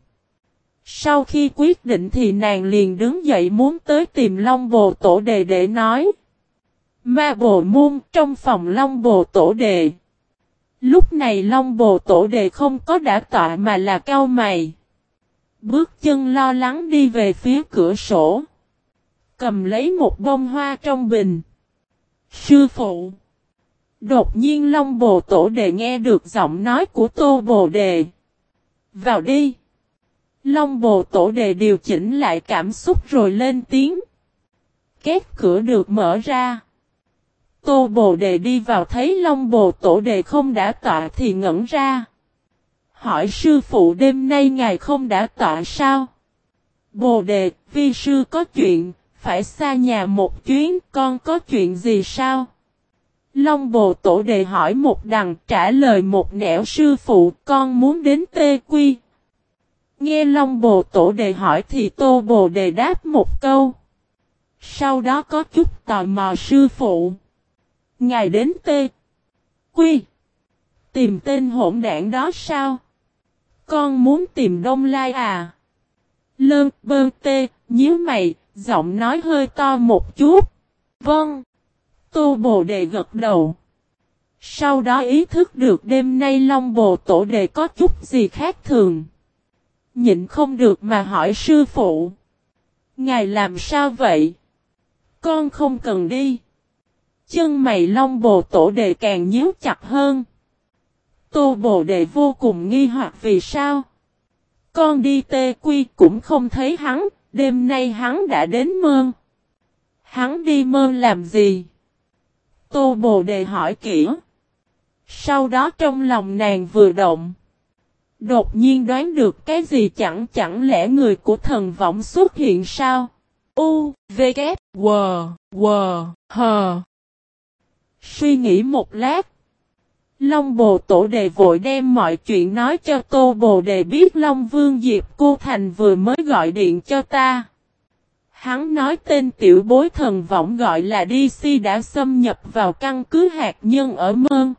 Sau khi quyết định thì nàng liền đứng dậy muốn tới tìm Long Bồ Tổ Đề để nói. Ma Bồ Môn trong phòng Long Bồ Tổ Đề. Lúc này Long Bồ Tổ Đề không có đã tọa mà là cao mày. Bước chân lo lắng đi về phía cửa sổ. Cầm lấy một bông hoa trong bình. Sư phụ. Đột nhiên Long Bồ Tổ Đề nghe được giọng nói của Tô Bồ Đề. Vào đi. Long Bồ Tổ Đề điều chỉnh lại cảm xúc rồi lên tiếng. Két cửa được mở ra. Tô Bồ Đề đi vào thấy Long Bồ Tổ Đề không đã tọa thì ngẩn ra. Hỏi sư phụ đêm nay ngài không đã tọa sao? Bồ Đề, vi sư có chuyện, phải xa nhà một chuyến, con có chuyện gì sao? Long Bồ Tổ Đề hỏi một đằng trả lời một nẻo sư phụ, con muốn đến Tê Quy. Nghe Long Bồ Tổ Đề hỏi thì Tô Bồ Đề đáp một câu. Sau đó có chút tò mò sư phụ. Ngài đến Tê. Quy. Tìm tên hỗn đảng đó sao? Con muốn tìm Đông Lai à? Lơn bơ tê, nhíu mày, giọng nói hơi to một chút. Vâng. Tô Bồ Đề gật đầu. Sau đó ý thức được đêm nay Long Bồ Tổ Đề có chút gì khác thường. Nhịn không được mà hỏi sư phụ. Ngài làm sao vậy? Con không cần đi. Chân mày Long Bồ Tổ Đề càng nhíu chặt hơn. Tô Bồ Đề vô cùng nghi hoặc vì sao? Con đi tê quy cũng không thấy hắn, đêm nay hắn đã đến mơn. Hắn đi mơn làm gì? Tô Bồ Đề hỏi kỹ. Sau đó trong lòng nàng vừa động. Đột nhiên đoán được cái gì chẳng chẳng lẽ người của thần võng xuất hiện sao? U, V, K, W, W, H. Suy nghĩ một lát. Long Bồ Tổ Đề vội đem mọi chuyện nói cho Tô Bồ Đề biết Long Vương Diệp Cô Thành vừa mới gọi điện cho ta. Hắn nói tên tiểu bối thần võng gọi là DC đã xâm nhập vào căn cứ hạt nhân ở Mơn.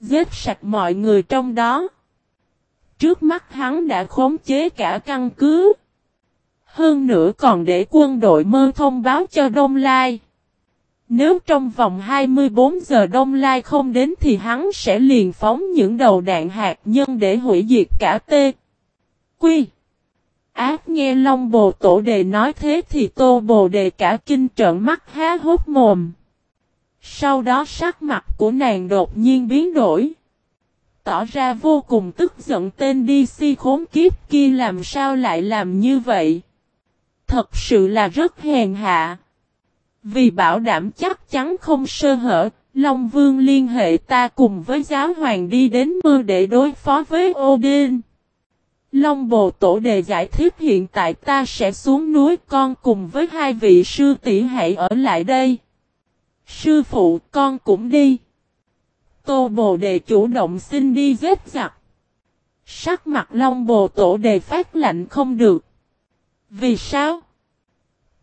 Giết sạch mọi người trong đó. Trước mắt hắn đã khống chế cả căn cứ. Hơn nữa còn để quân đội mơ thông báo cho Đông Lai. Nếu trong vòng 24 giờ Đông Lai không đến thì hắn sẽ liền phóng những đầu đạn hạt nhân để hủy diệt cả T. Quy. Ác nghe Long Bồ Tổ Đề nói thế thì Tô Bồ Đề cả kinh trợn mắt há hốt mồm. Sau đó sắc mặt của nàng đột nhiên biến đổi. Tỏ ra vô cùng tức giận tên DC khốn kiếp kia làm sao lại làm như vậy. Thật sự là rất hèn hạ. Vì bảo đảm chắc chắn không sơ hở, Long Vương liên hệ ta cùng với giáo hoàng đi đến mưa để đối phó với Odin. Long Bồ Tổ đề giải thích hiện tại ta sẽ xuống núi con cùng với hai vị sư tỷ hãy ở lại đây. Sư phụ con cũng đi. Tô Bồ đề chủ động xin đi vết giặc. Sắc mặt Long Bồ Tổ đề phát lạnh không được. Vì sao?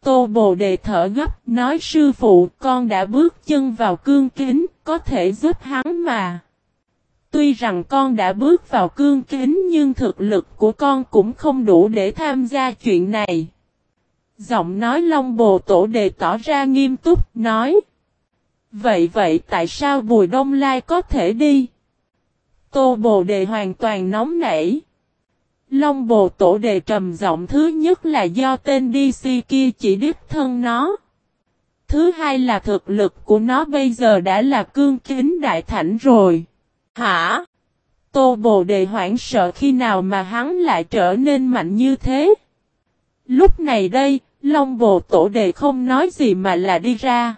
Tô Bồ Đề thở gấp nói sư phụ con đã bước chân vào cương kính, có thể giúp hắn mà. Tuy rằng con đã bước vào cương kính nhưng thực lực của con cũng không đủ để tham gia chuyện này. Giọng nói Long Bồ Tổ Đề tỏ ra nghiêm túc, nói. Vậy vậy tại sao Bùi Đông Lai có thể đi? Tô Bồ Đề hoàn toàn nóng nảy. Long bồ tổ đề trầm giọng thứ nhất là do tên DC kia chỉ đích thân nó. Thứ hai là thực lực của nó bây giờ đã là cương kính đại thảnh rồi. Hả? Tô bồ đề hoảng sợ khi nào mà hắn lại trở nên mạnh như thế. Lúc này đây, Long bồ tổ đề không nói gì mà là đi ra.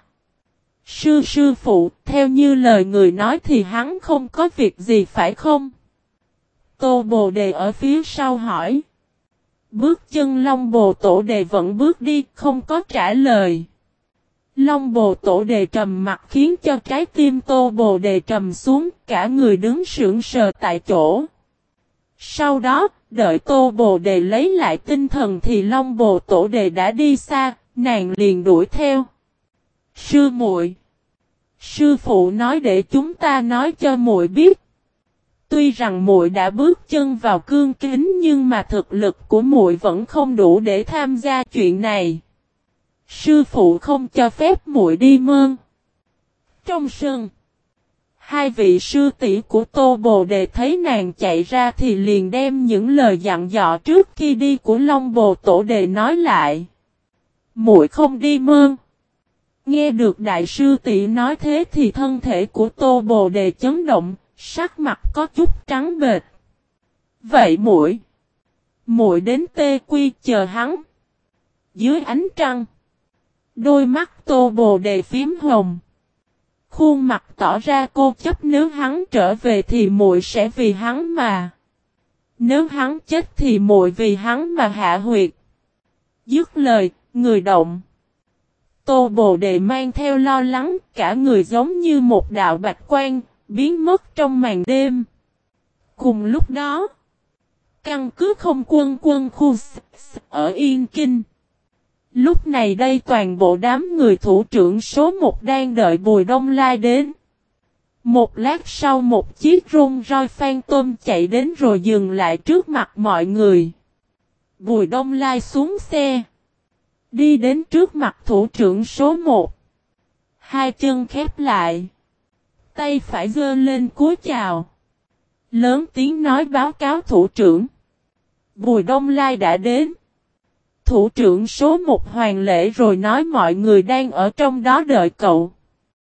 Sư sư phụ, theo như lời người nói thì hắn không có việc gì phải không? Tô Bồ Đề ở phía sau hỏi. Bước chân Long Bồ Tổ Đề vẫn bước đi, không có trả lời. Long Bồ Tổ Đề trầm mặt khiến cho trái tim Tô Bồ Đề trầm xuống, cả người đứng sững sờ tại chỗ. Sau đó, đợi Tô Bồ Đề lấy lại tinh thần thì Long Bồ Tổ Đề đã đi xa, nàng liền đuổi theo. Sư muội Sư phụ nói để chúng ta nói cho muội biết. Tuy rằng muội đã bước chân vào cương kính nhưng mà thực lực của muội vẫn không đủ để tham gia chuyện này. Sư phụ không cho phép muội đi mơn. Trong sân, hai vị sư tỷ của Tô Bồ Đề thấy nàng chạy ra thì liền đem những lời dặn dò trước khi đi của Long Bồ Tổ Đề nói lại. Muội không đi mơn. Nghe được đại sư tỷ nói thế thì thân thể của Tô Bồ Đề chấn động, sắc mặt có chút trắng bệch. Vậy muội, muội đến Tê Quy chờ hắn. Dưới ánh trăng, đôi mắt Tô Bồ Đề phím hồng. Khuôn mặt tỏ ra cô chấp nếu hắn trở về thì muội sẽ vì hắn mà. Nếu hắn chết thì muội vì hắn mà hạ huyệt. Dứt lời, người động. Tô Bồ Đề mang theo lo lắng, cả người giống như một đạo bạch quan, biến mất trong màn đêm. Cùng lúc đó, căn cứ không quân quân khu ở Yên Kinh. Lúc này đây toàn bộ đám người thủ trưởng số 1 đang đợi Bùi Đông Lai đến. Một lát sau một chiếc rung roi phan tôm chạy đến rồi dừng lại trước mặt mọi người. Bùi Đông Lai xuống xe. Đi đến trước mặt thủ trưởng số 1. Hai chân khép lại. Tay phải gơ lên cúi chào. Lớn tiếng nói báo cáo thủ trưởng. Bùi Đông Lai đã đến. Thủ trưởng số 1 hoàng lễ rồi nói mọi người đang ở trong đó đợi cậu.